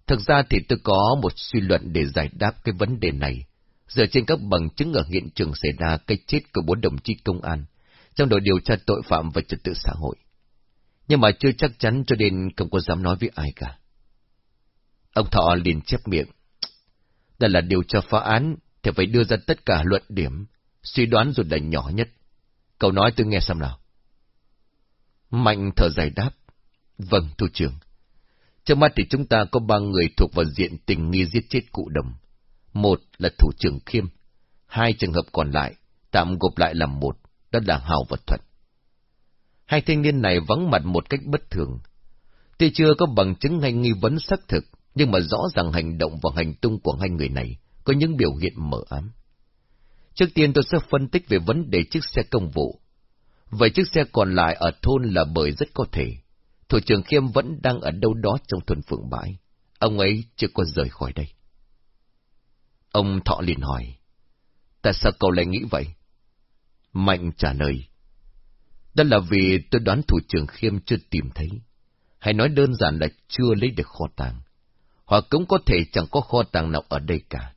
thực ra thì tôi có một suy luận để giải đáp cái vấn đề này, dựa trên các bằng chứng ở hiện trường xảy ra cái chết của bốn đồng chí công an, trong đội điều tra tội phạm và trật tự xã hội. Nhưng mà chưa chắc chắn cho nên không có dám nói với ai cả. Ông Thọ liền chép miệng. Đây là điều tra phá án, thì phải đưa ra tất cả luận điểm, suy đoán rồi là nhỏ nhất. Cậu nói tôi nghe xem nào. Mạnh thở dài đáp. Vâng, thủ trưởng. Trước mắt thì chúng ta có ba người thuộc vào diện tình nghi giết chết cụ đồng. Một là thủ trưởng Khiêm. Hai trường hợp còn lại, tạm gộp lại làm một, đó là Hào và Thuận. Hai thanh niên này vắng mặt một cách bất thường. Tuy chưa có bằng chứng hay nghi vấn xác thực, nhưng mà rõ ràng hành động và hành tung của hai người này có những biểu hiện mở ám. Trước tiên tôi sẽ phân tích về vấn đề chiếc xe công vụ. Vậy chiếc xe còn lại ở thôn là bởi rất có thể. Thủ trưởng Khiêm vẫn đang ở đâu đó trong thôn Phượng Bãi. Ông ấy chưa có rời khỏi đây. Ông Thọ liền hỏi. Tại sao cậu lại nghĩ vậy? Mạnh trả lời. Đó là vì tôi đoán thủ trưởng Khiêm chưa tìm thấy. Hay nói đơn giản là chưa lấy được kho tàng. Hoặc cũng có thể chẳng có kho tàng nào ở đây cả.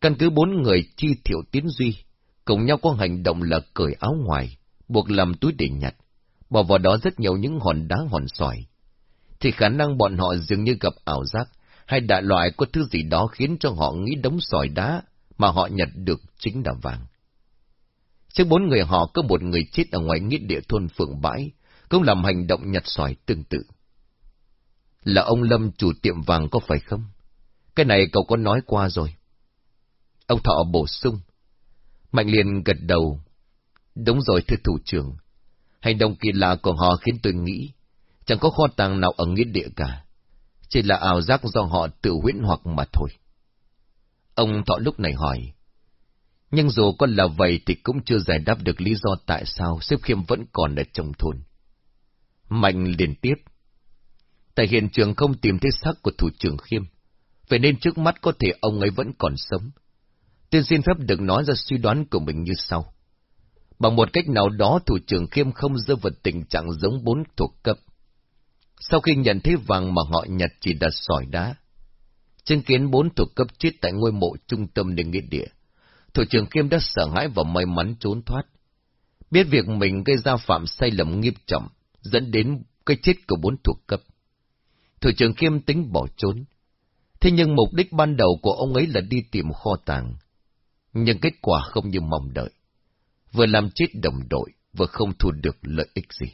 Căn cứ bốn người chi thiệu tiến duy, cùng nhau có hành động là cởi áo ngoài, buộc làm túi để nhặt, bỏ vào đó rất nhiều những hòn đá hòn sỏi. Thì khả năng bọn họ dường như gặp ảo giác, hay đại loại có thứ gì đó khiến cho họ nghĩ đống sỏi đá mà họ nhặt được chính là vàng. Trước bốn người họ có một người chết ở ngoài nghĩa địa thôn Phượng Bãi, cũng làm hành động nhặt sỏi tương tự. Là ông Lâm chủ tiệm vàng có phải không? Cái này cậu có nói qua rồi. Ông Thọ bổ sung. Mạnh liền gật đầu. Đúng rồi thưa thủ trưởng. Hành động kỳ lạ của họ khiến tôi nghĩ, chẳng có kho tàng nào ở nghĩa địa cả. Chỉ là ảo giác do họ tự huyễn hoặc mà thôi. Ông Thọ lúc này hỏi. Nhưng dù có là vậy thì cũng chưa giải đáp được lý do tại sao xếp khiêm vẫn còn ở trong thôn. Mạnh liền tiếp. Tại hiện trường không tìm thấy xác của thủ trưởng khiêm, vậy nên trước mắt có thể ông ấy vẫn còn sống. Tiên xin phép được nói ra suy đoán của mình như sau. Bằng một cách nào đó thủ trưởng khiêm không rơi vào tình trạng giống bốn thuộc cấp. Sau khi nhận thấy vàng mà họ nhặt chỉ đặt sỏi đá, chứng kiến bốn thuộc cấp chết tại ngôi mộ trung tâm để nghĩa địa, thủ trưởng khiêm đã sợ hãi và may mắn trốn thoát. Biết việc mình gây ra phạm sai lầm nghiêm trọng, dẫn đến cái chết của bốn thuộc cấp. Thủ trưởng khiêm tính bỏ trốn. Thế nhưng mục đích ban đầu của ông ấy là đi tìm kho tàng. Nhưng kết quả không như mong đợi. Vừa làm chết đồng đội, vừa không thu được lợi ích gì.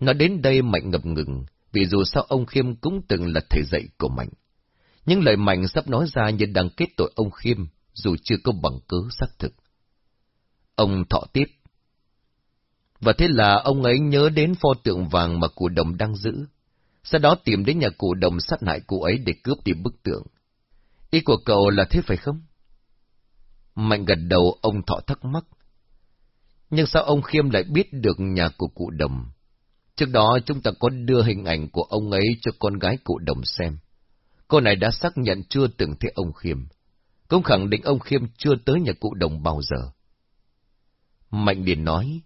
Nói đến đây Mạnh ngập ngừng, vì dù sao ông Khiêm cũng từng là thầy dạy của Mạnh. Những lời Mạnh sắp nói ra như đang kết tội ông Khiêm, dù chưa có bằng cứ xác thực. Ông thọ tiếp. Và thế là ông ấy nhớ đến pho tượng vàng mà cụ đồng đang giữ. Sau đó tìm đến nhà cụ đồng sát hại cụ ấy để cướp đi bức tượng. Ý của cậu là thế phải không? Mạnh gật đầu ông thọ thắc mắc. Nhưng sao ông Khiêm lại biết được nhà của cụ đồng? Trước đó chúng ta có đưa hình ảnh của ông ấy cho con gái cụ đồng xem. Cô này đã xác nhận chưa từng thấy ông Khiêm. Cũng khẳng định ông Khiêm chưa tới nhà cụ đồng bao giờ. Mạnh liền nói,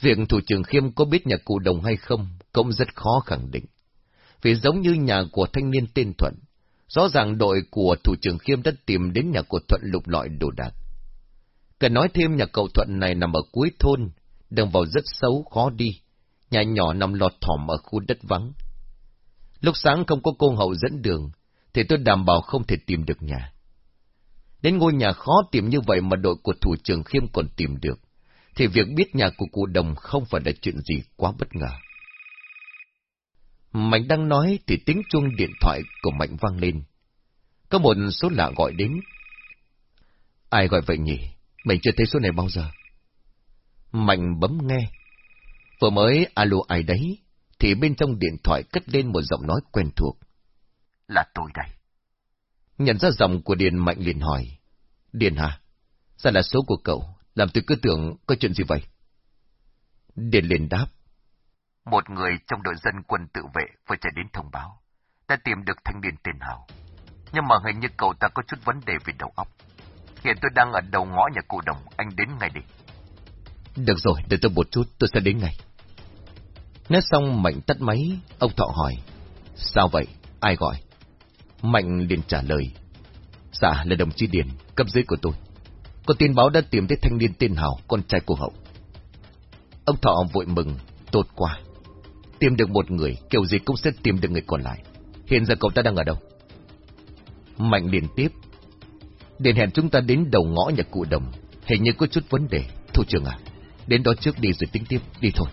việc thủ trưởng Khiêm có biết nhà cụ đồng hay không cũng rất khó khẳng định. Vì giống như nhà của thanh niên tên Thuận, rõ ràng đội của thủ trưởng Khiêm đã tìm đến nhà của Thuận lục lọi đồ đạc. Cần nói thêm nhà cậu Thuận này nằm ở cuối thôn, đường vào rất xấu, khó đi, nhà nhỏ nằm lọt thỏm ở khu đất vắng. Lúc sáng không có cô hậu dẫn đường, thì tôi đảm bảo không thể tìm được nhà. Đến ngôi nhà khó tìm như vậy mà đội của thủ trưởng Khiêm còn tìm được, thì việc biết nhà của cụ đồng không phải là chuyện gì quá bất ngờ. Mạnh đang nói thì tiếng chuông điện thoại của Mạnh vang lên. Có một số lạ gọi đến. Ai gọi vậy nhỉ? Mình chưa thấy số này bao giờ. Mạnh bấm nghe. Vừa mới alo ai đấy, thì bên trong điện thoại cất lên một giọng nói quen thuộc. Là tôi đây. Nhận ra giọng của Điền Mạnh liền hỏi. Điền hả? Sao là số của cậu? Làm tôi cứ tưởng có chuyện gì vậy? Điền liền đáp. Một người trong đội dân quân tự vệ vừa chạy đến thông báo, đã tìm được thanh niên tên Hào. Nhưng mà hình như cậu ta có chút vấn đề về đầu óc. Hiện tôi đang ở đầu ngõ nhà cụ đồng, anh đến ngay đi. Được rồi, đợi tôi một chút, tôi sẽ đến ngay. Nói xong Mạnh tắt máy, ông Thọ hỏi. Sao vậy? Ai gọi? Mạnh liền trả lời. Dạ là đồng chí Điền, cấp dưới của tôi. Có tin báo đã tìm thấy thanh niên tên Hào, con trai của Hậu. Ông Thọ vội mừng, tốt quá. Tìm được một người, kiểu gì cũng sẽ tìm được người còn lại. Hiện giờ cậu ta đang ở đâu? Mạnh liền tiếp. Điện hẹn chúng ta đến đầu ngõ nhà cụ đồng. Hình như có chút vấn đề. Thủ trưởng à, đến đó trước đi rồi tính tiếp, đi thôi.